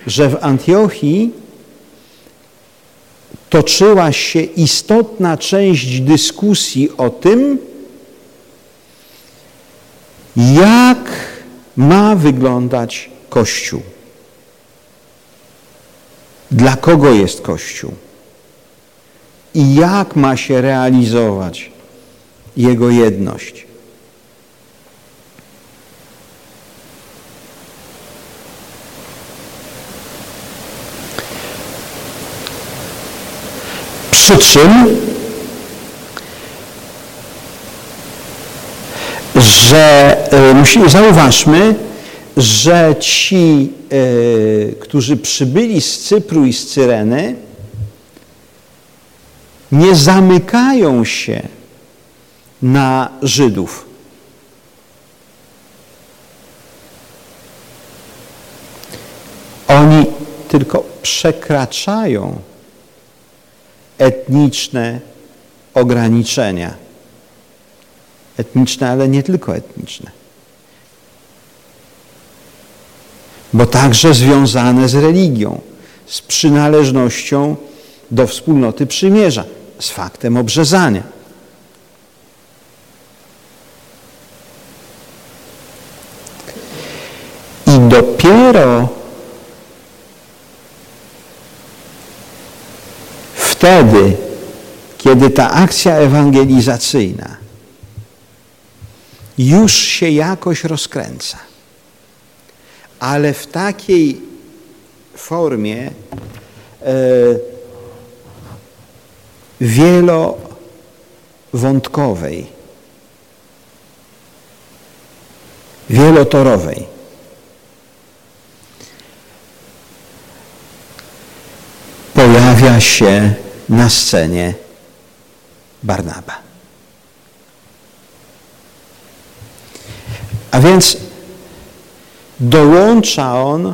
Że w Antiochii toczyła się istotna część dyskusji o tym, jak ma wyglądać Kościół. Dla kogo jest Kościół? I jak ma się realizować jego jedność? Przy czym że e, zauważmy, że ci, e, którzy przybyli z Cypru i z Cyreny, nie zamykają się na Żydów. Oni tylko przekraczają etniczne ograniczenia etniczne, ale nie tylko etniczne. Bo także związane z religią, z przynależnością do wspólnoty przymierza, z faktem obrzezania. I dopiero wtedy, kiedy ta akcja ewangelizacyjna już się jakoś rozkręca. Ale w takiej formie e, wielowątkowej, wielotorowej. pojawia się na scenie Barnaba. A więc dołącza on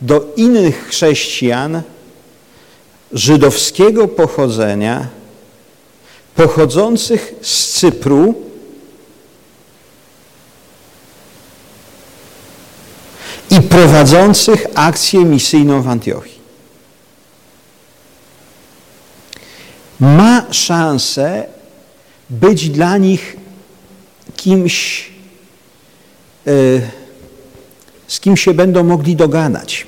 do innych chrześcijan żydowskiego pochodzenia, pochodzących z Cypru, i prowadzących akcję misyjną w Antiochii. Ma szansę być dla nich kimś, z kim się będą mogli dogadać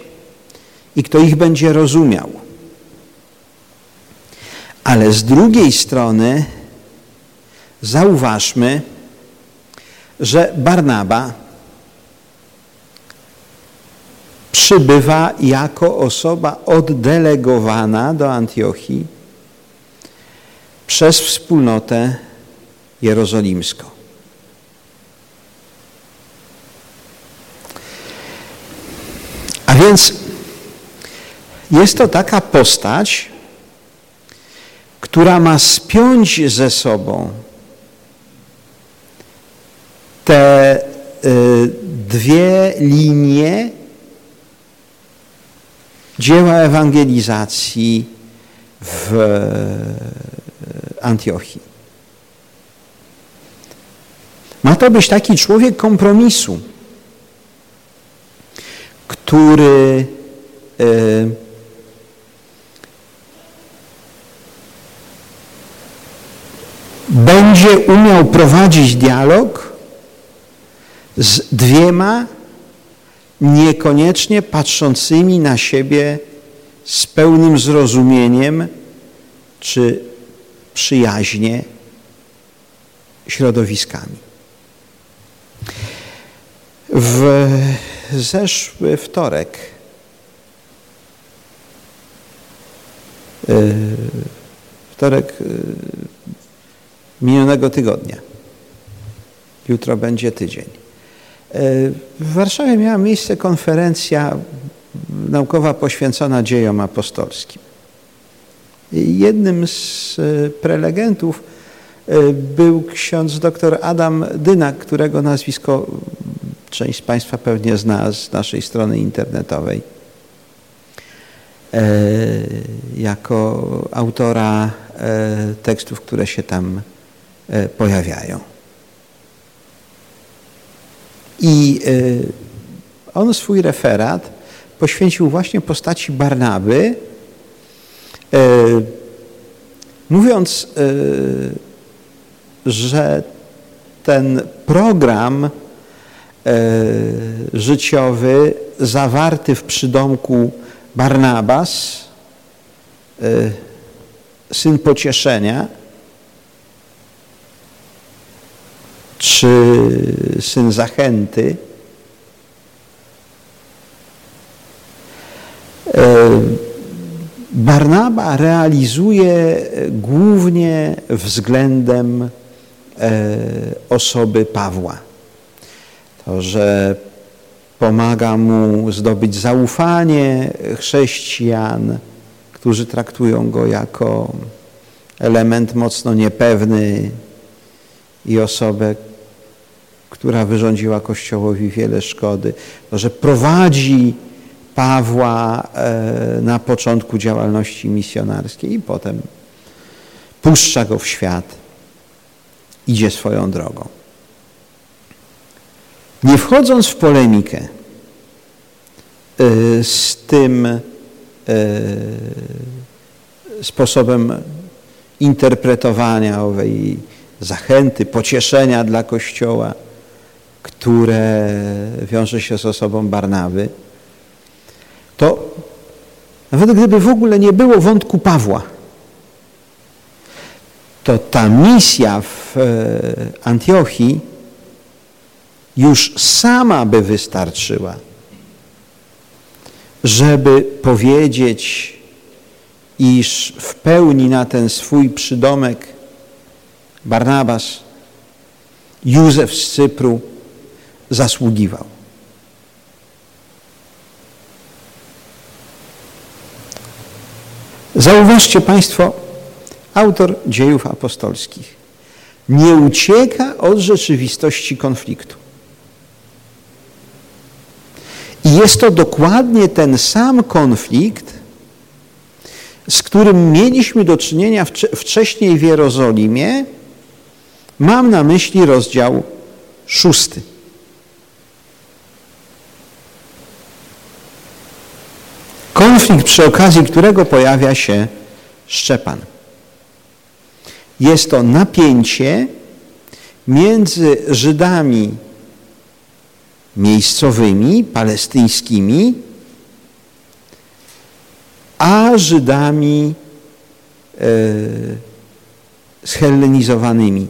i kto ich będzie rozumiał. Ale z drugiej strony zauważmy, że Barnaba przybywa jako osoba oddelegowana do Antiochii przez wspólnotę jerozolimską. Więc jest to taka postać, która ma spiąć ze sobą te y, dwie linie dzieła ewangelizacji w Antiochii. Ma to być taki człowiek kompromisu, który y, będzie umiał prowadzić dialog z dwiema niekoniecznie patrzącymi na siebie z pełnym zrozumieniem czy przyjaźnie środowiskami. W zeszły wtorek e, wtorek e, minionego tygodnia. Jutro będzie tydzień. E, w Warszawie miała miejsce konferencja naukowa poświęcona dziejom apostolskim. Jednym z prelegentów był ksiądz dr Adam Dynak, którego nazwisko część z Państwa pewnie zna z naszej strony internetowej. Jako autora tekstów, które się tam pojawiają. I on swój referat poświęcił właśnie postaci Barnaby, e, mówiąc, e, że ten program e, życiowy zawarty w przydomku Barnabas, syn pocieszenia, czy syn zachęty, E, Barnaba realizuje głównie względem e, osoby Pawła. Że pomaga mu zdobyć zaufanie chrześcijan, którzy traktują go jako element mocno niepewny i osobę, która wyrządziła Kościołowi wiele szkody. To, że prowadzi Pawła e, na początku działalności misjonarskiej i potem puszcza go w świat, idzie swoją drogą. Nie wchodząc w polemikę e, z tym e, sposobem interpretowania owej zachęty, pocieszenia dla Kościoła, które wiąże się z osobą Barnaby, to nawet gdyby w ogóle nie było wątku Pawła, to ta misja w e, Antiochii już sama by wystarczyła, żeby powiedzieć, iż w pełni na ten swój przydomek Barnabas, Józef z Cypru zasługiwał. Zauważcie Państwo, autor dziejów apostolskich nie ucieka od rzeczywistości konfliktu. I jest to dokładnie ten sam konflikt, z którym mieliśmy do czynienia wcześniej w Jerozolimie. Mam na myśli rozdział szósty. Konflikt, przy okazji którego pojawia się Szczepan. Jest to napięcie między Żydami miejscowymi, palestyńskimi, a Żydami e, zhellenizowanymi,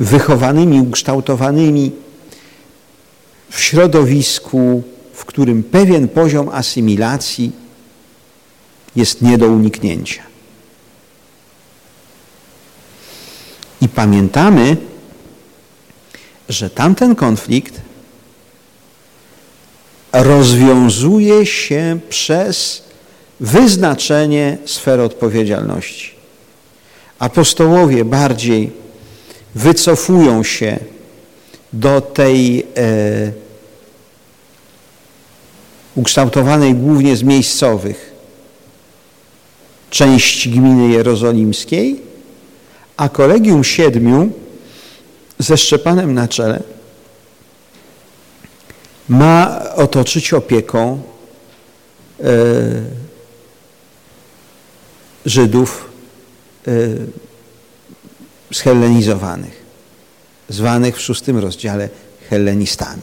wychowanymi, ukształtowanymi w środowisku, w którym pewien poziom asymilacji jest nie do uniknięcia. I pamiętamy, że tamten konflikt rozwiązuje się przez wyznaczenie sfery odpowiedzialności. Apostołowie bardziej wycofują się do tej e, ukształtowanej głównie z miejscowych części gminy jerozolimskiej, a kolegium siedmiu ze Szczepanem na czele ma otoczyć opieką e, Żydów e, zwanych w szóstym rozdziale hellenistami.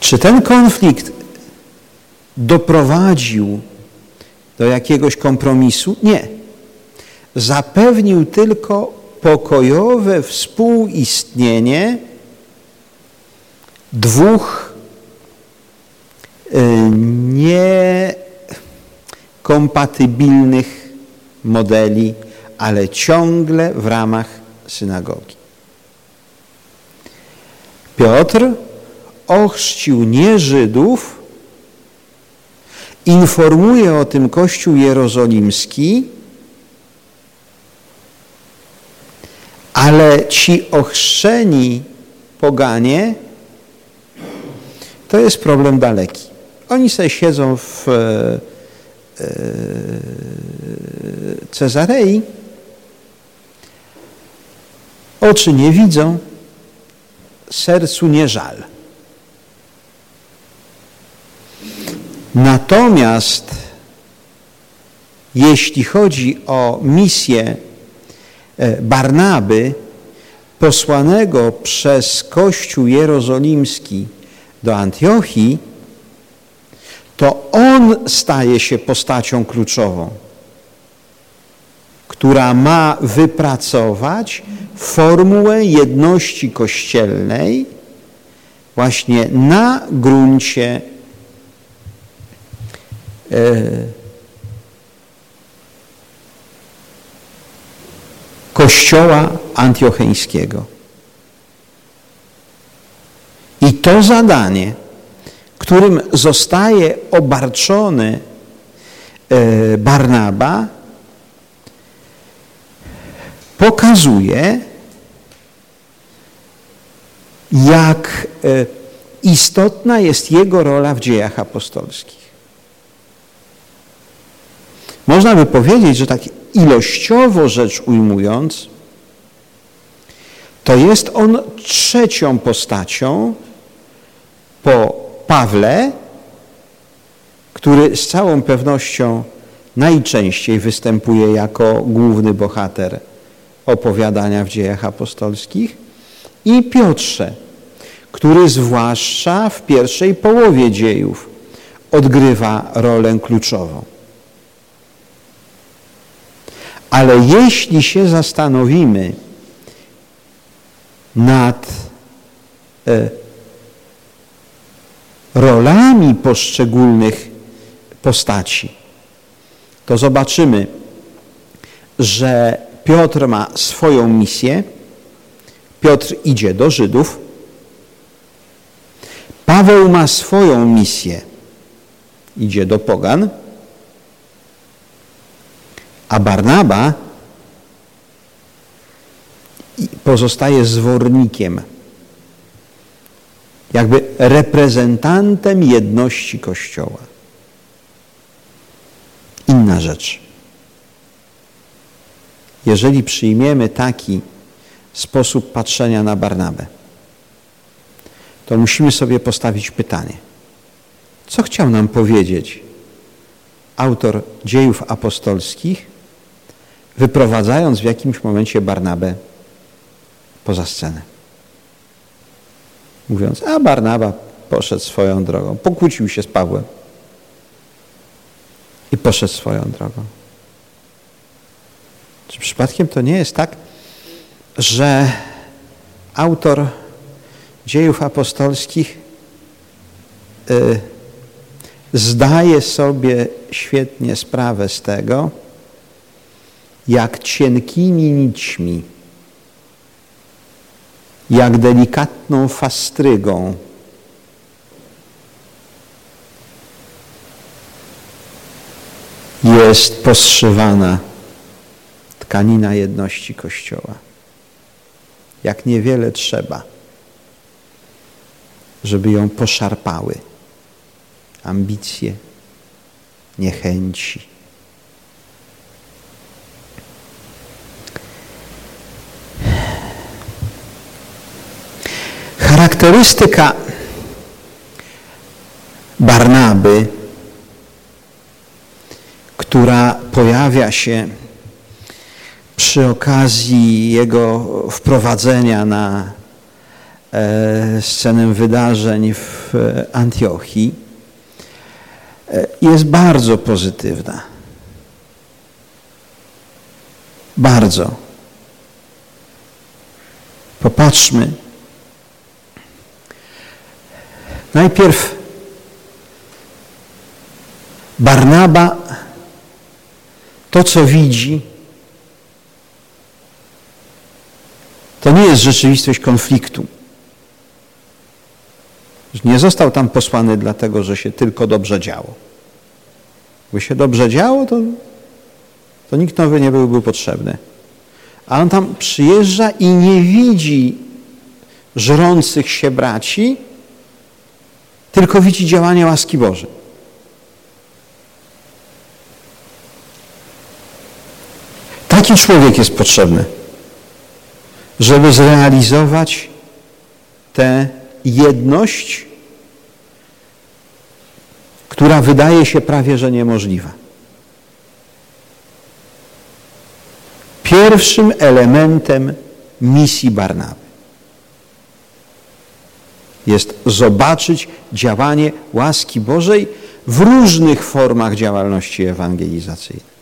Czy ten konflikt doprowadził do jakiegoś kompromisu? Nie. Zapewnił tylko pokojowe współistnienie dwóch y, niekompatybilnych modeli, ale ciągle w ramach synagogi. Piotr ochrzcił nie Żydów, informuje o tym Kościół Jerozolimski, ale ci ochrzczeni poganie to jest problem daleki. Oni sobie siedzą w e, e, Cezarei, oczy nie widzą, sercu nie żal. Natomiast jeśli chodzi o misję Barnaby, posłanego przez Kościół Jerozolimski do Antiochii, to on staje się postacią kluczową, która ma wypracować formułę jedności kościelnej właśnie na gruncie E, kościoła antiocheńskiego. I to zadanie, którym zostaje obarczony e, Barnaba, pokazuje, jak e, istotna jest jego rola w dziejach apostolskich. Można by powiedzieć, że tak ilościowo rzecz ujmując, to jest on trzecią postacią po Pawle, który z całą pewnością najczęściej występuje jako główny bohater opowiadania w dziejach apostolskich i Piotrze, który zwłaszcza w pierwszej połowie dziejów odgrywa rolę kluczową. Ale jeśli się zastanowimy nad e, rolami poszczególnych postaci, to zobaczymy, że Piotr ma swoją misję. Piotr idzie do Żydów. Paweł ma swoją misję. Idzie do pogan, a Barnaba pozostaje zwornikiem, jakby reprezentantem jedności Kościoła. Inna rzecz. Jeżeli przyjmiemy taki sposób patrzenia na Barnabę, to musimy sobie postawić pytanie. Co chciał nam powiedzieć autor dziejów apostolskich, wyprowadzając w jakimś momencie Barnabę poza scenę? Mówiąc, a Barnaba poszedł swoją drogą, pokłócił się z Pawłem i poszedł swoją drogą. Czy przypadkiem to nie jest tak, że autor dziejów apostolskich y, zdaje sobie świetnie sprawę z tego, jak cienkimi nićmi, jak delikatną fastrygą jest poszywana tkanina jedności Kościoła. Jak niewiele trzeba, żeby ją poszarpały ambicje, niechęci. Charakterystyka Barnaby, która pojawia się przy okazji jego wprowadzenia na e, scenę wydarzeń w Antiochii, e, jest bardzo pozytywna. Bardzo. Popatrzmy. Najpierw Barnaba to, co widzi, to nie jest rzeczywistość konfliktu. Nie został tam posłany dlatego, że się tylko dobrze działo. Gdyby się dobrze działo, to, to nikt nowy nie byłby potrzebny. A on tam przyjeżdża i nie widzi żrących się braci, tylko widzi działanie łaski Bożej. Taki człowiek jest potrzebny, żeby zrealizować tę jedność, która wydaje się prawie że niemożliwa. Pierwszym elementem misji Barnaby jest zobaczyć działanie łaski Bożej w różnych formach działalności ewangelizacyjnej.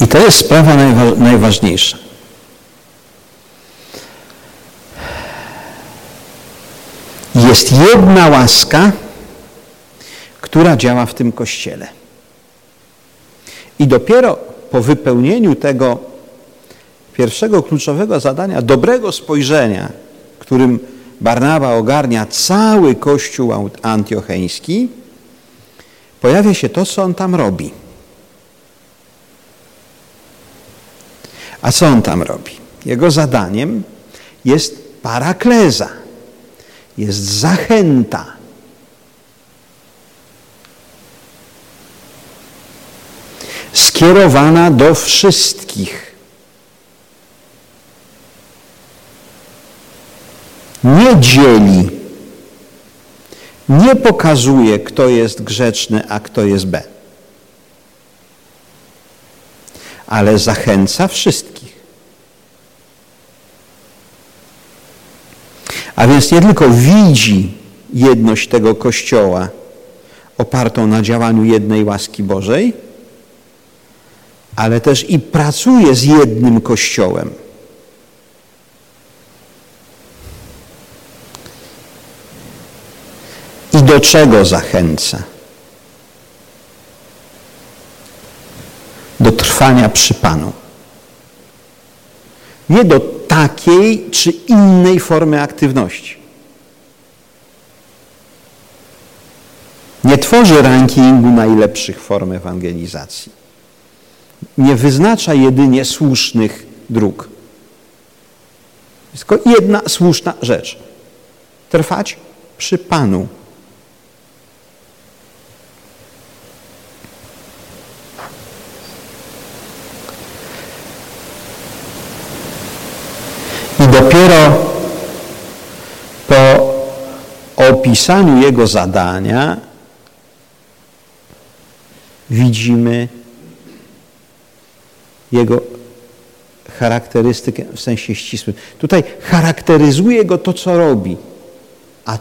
I to jest sprawa najwa najważniejsza. Jest jedna łaska, która działa w tym Kościele. I dopiero po wypełnieniu tego pierwszego kluczowego zadania, dobrego spojrzenia, którym Barnaba ogarnia cały Kościół antiocheński, pojawia się to, co on tam robi. A co on tam robi? Jego zadaniem jest parakleza, jest zachęta. Skierowana do wszystkich. Nie dzieli, nie pokazuje, kto jest grzeczny, a kto jest B. ale zachęca wszystkich. A więc nie tylko widzi jedność tego Kościoła opartą na działaniu jednej łaski Bożej, ale też i pracuje z jednym Kościołem. Do czego zachęca? do trwania przy Panu. Nie do takiej czy innej formy aktywności. Nie tworzy rankingu najlepszych form ewangelizacji. Nie wyznacza jedynie słusznych dróg. Jest tylko jedna słuszna rzecz. Trwać przy Panu. I dopiero po opisaniu jego zadania widzimy jego charakterystykę w sensie ścisłym. Tutaj charakteryzuje go to, co robi. A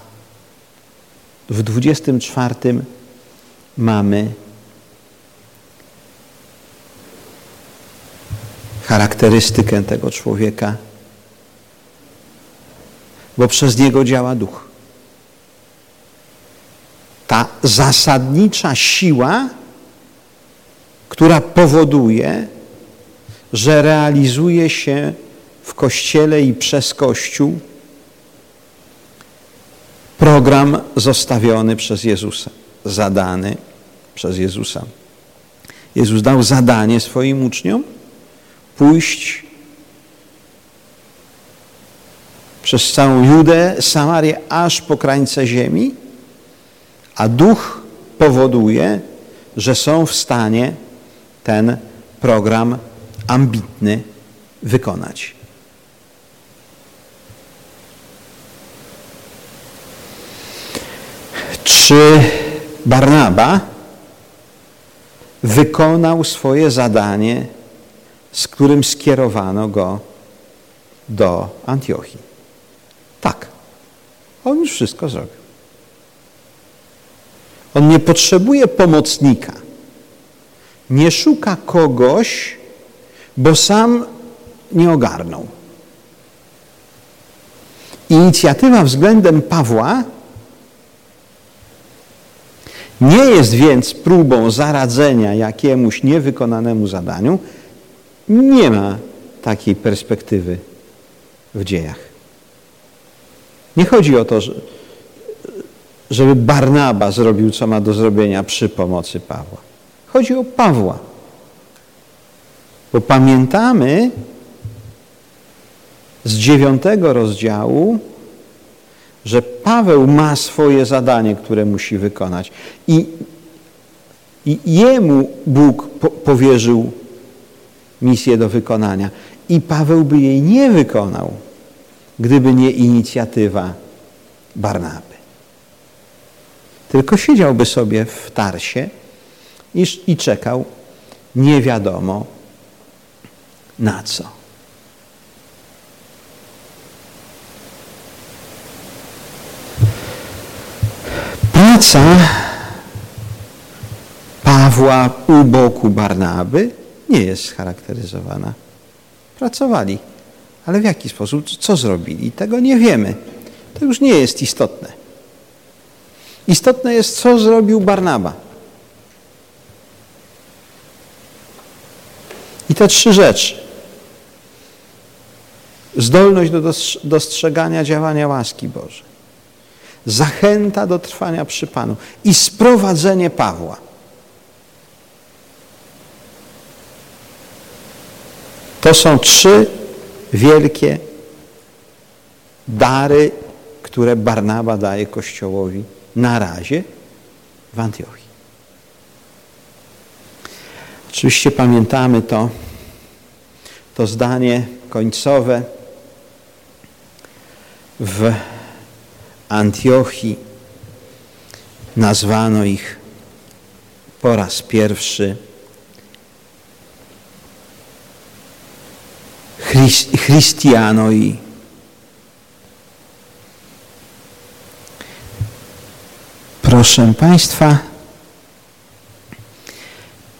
w 24 mamy charakterystykę tego człowieka, bo przez niego działa duch. Ta zasadnicza siła, która powoduje, że realizuje się w Kościele i przez Kościół program zostawiony przez Jezusa, zadany przez Jezusa. Jezus dał zadanie swoim uczniom pójść przez całą Judę, Samarię, aż po krańce ziemi, a Duch powoduje, że są w stanie ten program ambitny wykonać. Czy Barnaba wykonał swoje zadanie, z którym skierowano go do Antiochii? Tak. On już wszystko zrobił. On nie potrzebuje pomocnika. Nie szuka kogoś, bo sam nie ogarnął. Inicjatywa względem Pawła nie jest więc próbą zaradzenia jakiemuś niewykonanemu zadaniu. Nie ma takiej perspektywy w dziejach. Nie chodzi o to, żeby Barnaba zrobił, co ma do zrobienia przy pomocy Pawła. Chodzi o Pawła. Bo pamiętamy z dziewiątego rozdziału, że Paweł ma swoje zadanie, które musi wykonać. I, i jemu Bóg po, powierzył misję do wykonania. I Paweł by jej nie wykonał, gdyby nie inicjatywa Barnaby. Tylko siedziałby sobie w Tarsie i, i czekał nie wiadomo na co. Praca Pawła u boku Barnaby nie jest scharakteryzowana. Pracowali, ale w jaki sposób, co zrobili, tego nie wiemy. To już nie jest istotne. Istotne jest, co zrobił Barnaba. I te trzy rzeczy. Zdolność do dostrzegania działania łaski Bożej. Zachęta do trwania przy Panu i sprowadzenie Pawła. To są trzy wielkie dary, które Barnaba daje Kościołowi na razie w Antiochii. Oczywiście pamiętamy to, to zdanie końcowe w Antiochii nazwano ich po raz pierwszy Christianoi. Proszę Państwa,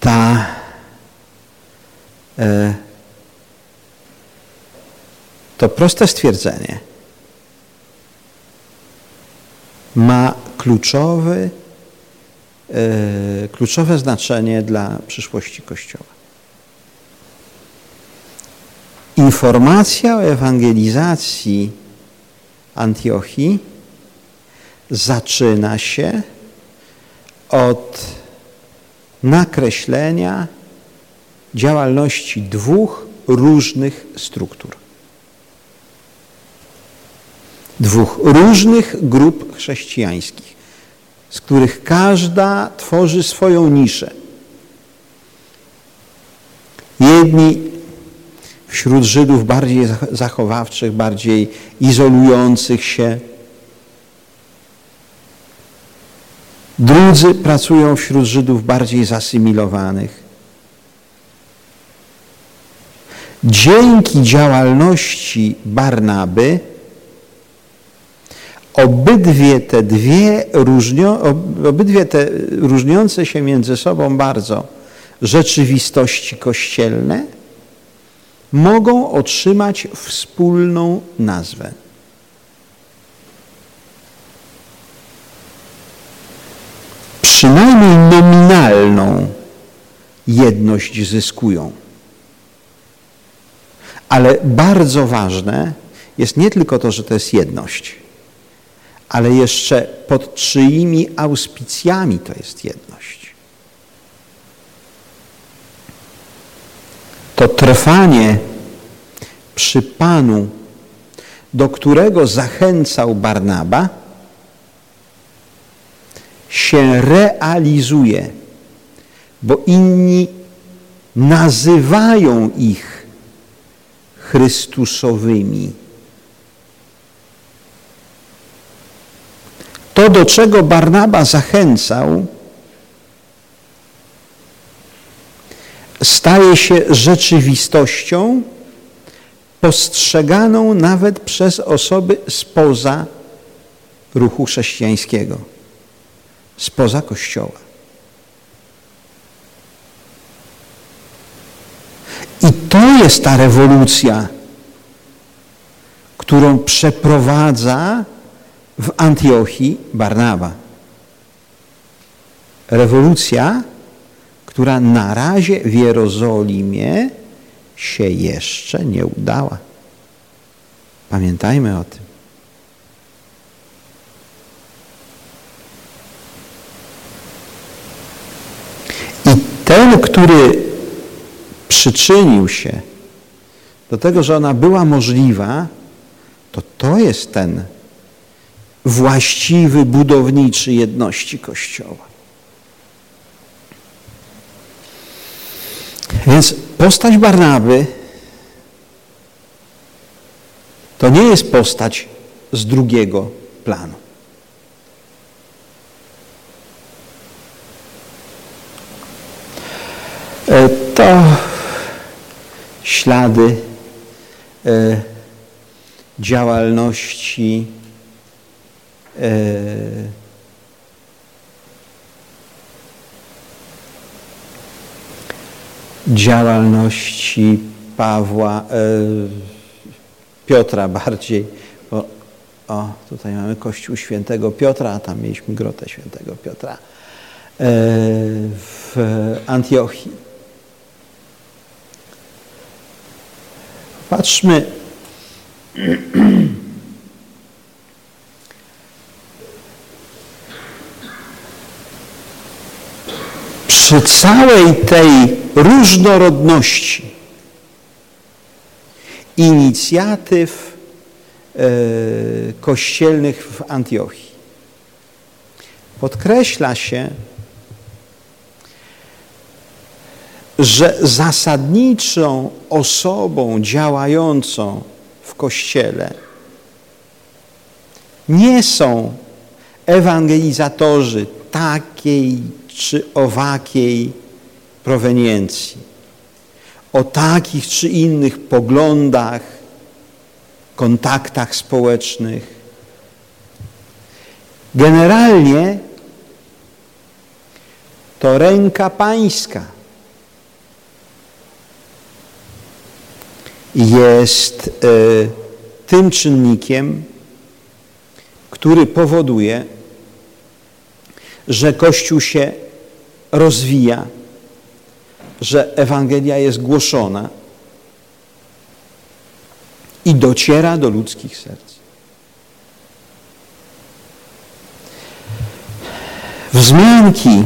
ta e, to proste stwierdzenie ma kluczowy, e, kluczowe znaczenie dla przyszłości Kościoła. Informacja o ewangelizacji Antiochii zaczyna się od nakreślenia działalności dwóch różnych struktur. Dwóch różnych grup chrześcijańskich, z których każda tworzy swoją niszę. Jedni wśród Żydów bardziej zachowawczych, bardziej izolujących się. Drudzy pracują wśród Żydów bardziej zasymilowanych. Dzięki działalności Barnaby obydwie te dwie różnio, obydwie te różniące się między sobą bardzo rzeczywistości kościelne mogą otrzymać wspólną nazwę. Przynajmniej nominalną jedność zyskują. Ale bardzo ważne jest nie tylko to, że to jest jedność, ale jeszcze pod czyimi auspicjami to jest jedność. To trwanie przy Panu, do którego zachęcał Barnaba, się realizuje, bo inni nazywają ich Chrystusowymi. To, do czego Barnaba zachęcał, staje się rzeczywistością postrzeganą nawet przez osoby spoza ruchu chrześcijańskiego, spoza Kościoła. I to jest ta rewolucja, którą przeprowadza w Antiochii Barnaba. Rewolucja, która na razie w Jerozolimie się jeszcze nie udała. Pamiętajmy o tym. I ten, który przyczynił się do tego, że ona była możliwa, to to jest ten właściwy budowniczy jedności Kościoła. Więc postać Barnaby to nie jest postać z drugiego planu. To ślady e, działalności e, działalności Pawła, e, Piotra bardziej, bo o, tutaj mamy Kościół Świętego Piotra, a tam mieliśmy grotę Świętego Piotra e, w Antiochii. Patrzmy. Przy całej tej różnorodności inicjatyw e, kościelnych w Antiochii podkreśla się, że zasadniczą osobą działającą w Kościele nie są ewangelizatorzy takiej czy owakiej proweniencji, o takich czy innych poglądach, kontaktach społecznych. Generalnie to ręka pańska jest e, tym czynnikiem, który powoduje, że Kościół się rozwija, że Ewangelia jest głoszona i dociera do ludzkich serc. Wzmianki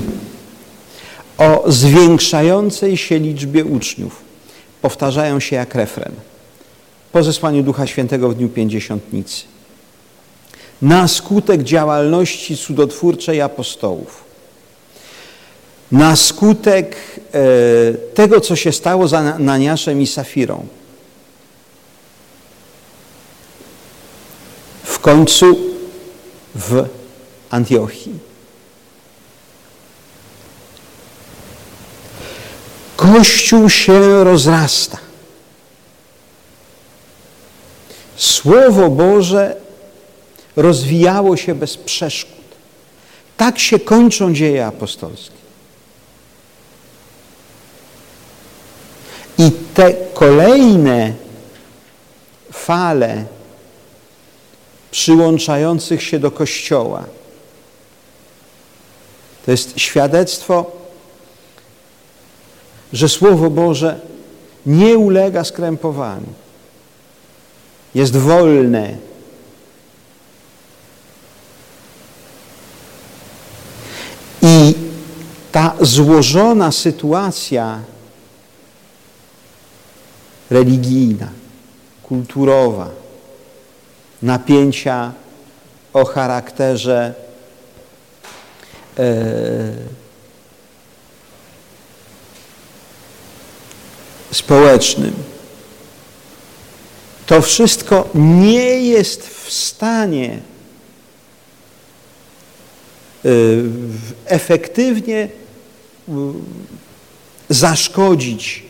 o zwiększającej się liczbie uczniów powtarzają się jak refren. Po zesłaniu Ducha Świętego w dniu Pięćdziesiątnicy. Na skutek działalności cudotwórczej apostołów, na skutek e, tego, co się stało za Naniaszem i Safirą, w końcu w Antiochii Kościół się rozrasta. Słowo Boże rozwijało się bez przeszkód. Tak się kończą dzieje apostolskie. I te kolejne fale przyłączających się do Kościoła to jest świadectwo że Słowo Boże nie ulega skrępowaniu. Jest wolne. I ta złożona sytuacja religijna, kulturowa, napięcia o charakterze e, społecznym. To wszystko nie jest w stanie y, efektywnie y, zaszkodzić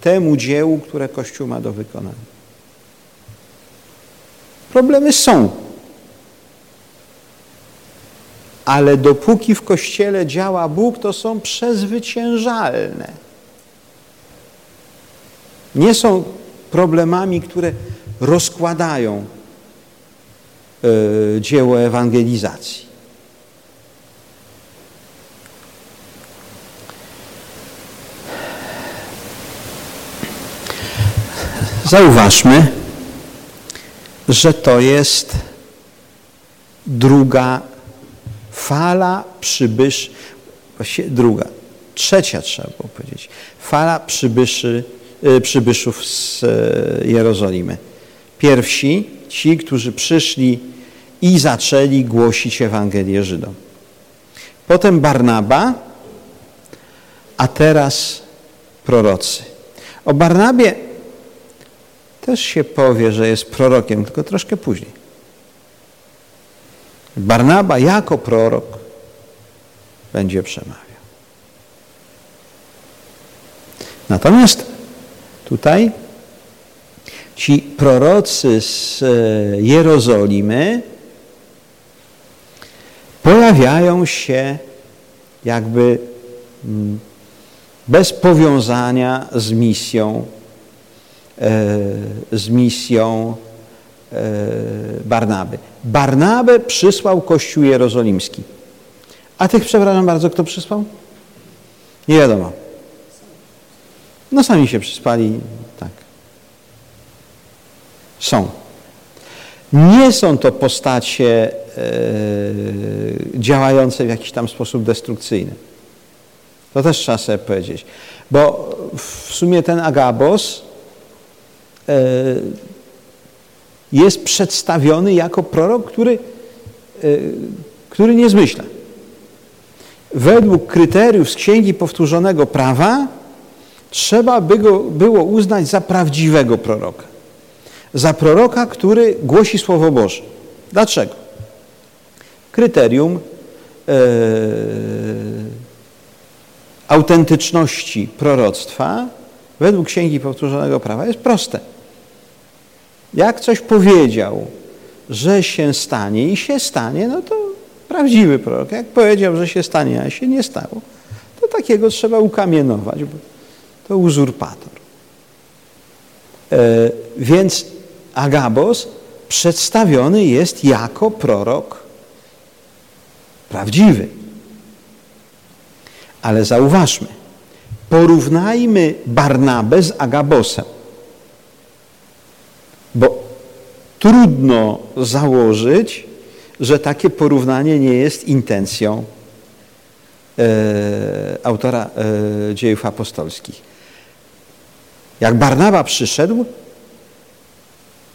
temu dziełu, które Kościół ma do wykonania. Problemy są. Ale dopóki w Kościele działa Bóg, to są przezwyciężalne nie są problemami, które rozkładają e, dzieło ewangelizacji. Zauważmy, że to jest druga fala przybysz, właściwie druga, trzecia trzeba było powiedzieć, fala przybyszy Y, przybyszów z y, Jerozolimy. Pierwsi, ci, którzy przyszli i zaczęli głosić Ewangelię Żydom. Potem Barnaba, a teraz prorocy. O Barnabie też się powie, że jest prorokiem, tylko troszkę później. Barnaba jako prorok będzie przemawiał. Natomiast tutaj. Ci prorocy z e, Jerozolimy pojawiają się jakby mm, bez powiązania z misją, e, z misją e, Barnaby. Barnabę przysłał Kościół Jerozolimski. A tych, przepraszam bardzo, kto przysłał? Nie wiadomo. No sami się przyspali, tak. Są. Nie są to postacie e, działające w jakiś tam sposób destrukcyjny. To też trzeba sobie powiedzieć. Bo w sumie ten Agabos e, jest przedstawiony jako prorok, który, e, który nie zmyśla. Według kryteriów z Księgi Powtórzonego Prawa trzeba by go było uznać za prawdziwego proroka. Za proroka, który głosi Słowo Boże. Dlaczego? Kryterium e, autentyczności proroctwa według Księgi Powtórzonego Prawa jest proste. Jak coś powiedział, że się stanie i się stanie, no to prawdziwy prorok. Jak powiedział, że się stanie, a się nie stało, to takiego trzeba ukamienować, bo to uzurpator. E, więc Agabos przedstawiony jest jako prorok prawdziwy. Ale zauważmy, porównajmy Barnabę z Agabosem. Bo trudno założyć, że takie porównanie nie jest intencją e, autora e, dziejów apostolskich. Jak Barnaba przyszedł,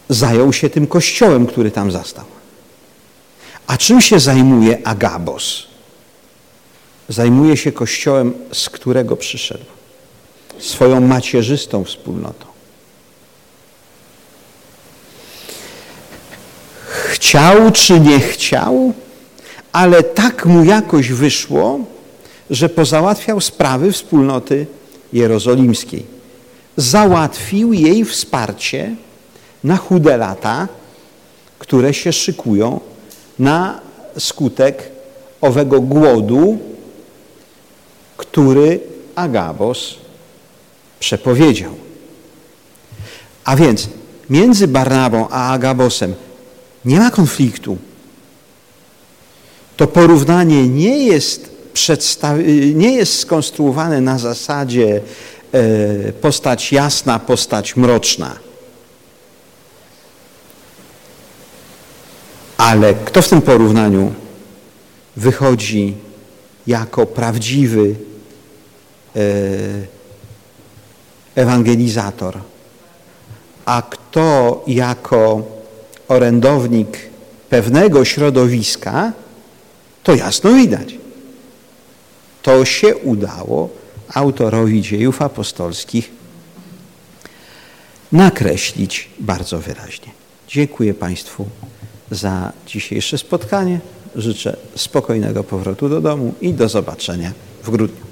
zajął się tym kościołem, który tam zastał. A czym się zajmuje Agabos? Zajmuje się kościołem, z którego przyszedł. Swoją macierzystą wspólnotą. Chciał czy nie chciał, ale tak mu jakoś wyszło, że pozałatwiał sprawy wspólnoty jerozolimskiej. Załatwił jej wsparcie na chude lata, które się szykują na skutek owego głodu, który Agabos przepowiedział. A więc między Barnabą a Agabosem nie ma konfliktu. To porównanie nie jest, nie jest skonstruowane na zasadzie postać jasna, postać mroczna. Ale kto w tym porównaniu wychodzi jako prawdziwy e, ewangelizator, a kto jako orędownik pewnego środowiska, to jasno widać. To się udało autorowi dziejów apostolskich nakreślić bardzo wyraźnie. Dziękuję Państwu za dzisiejsze spotkanie. Życzę spokojnego powrotu do domu i do zobaczenia w grudniu.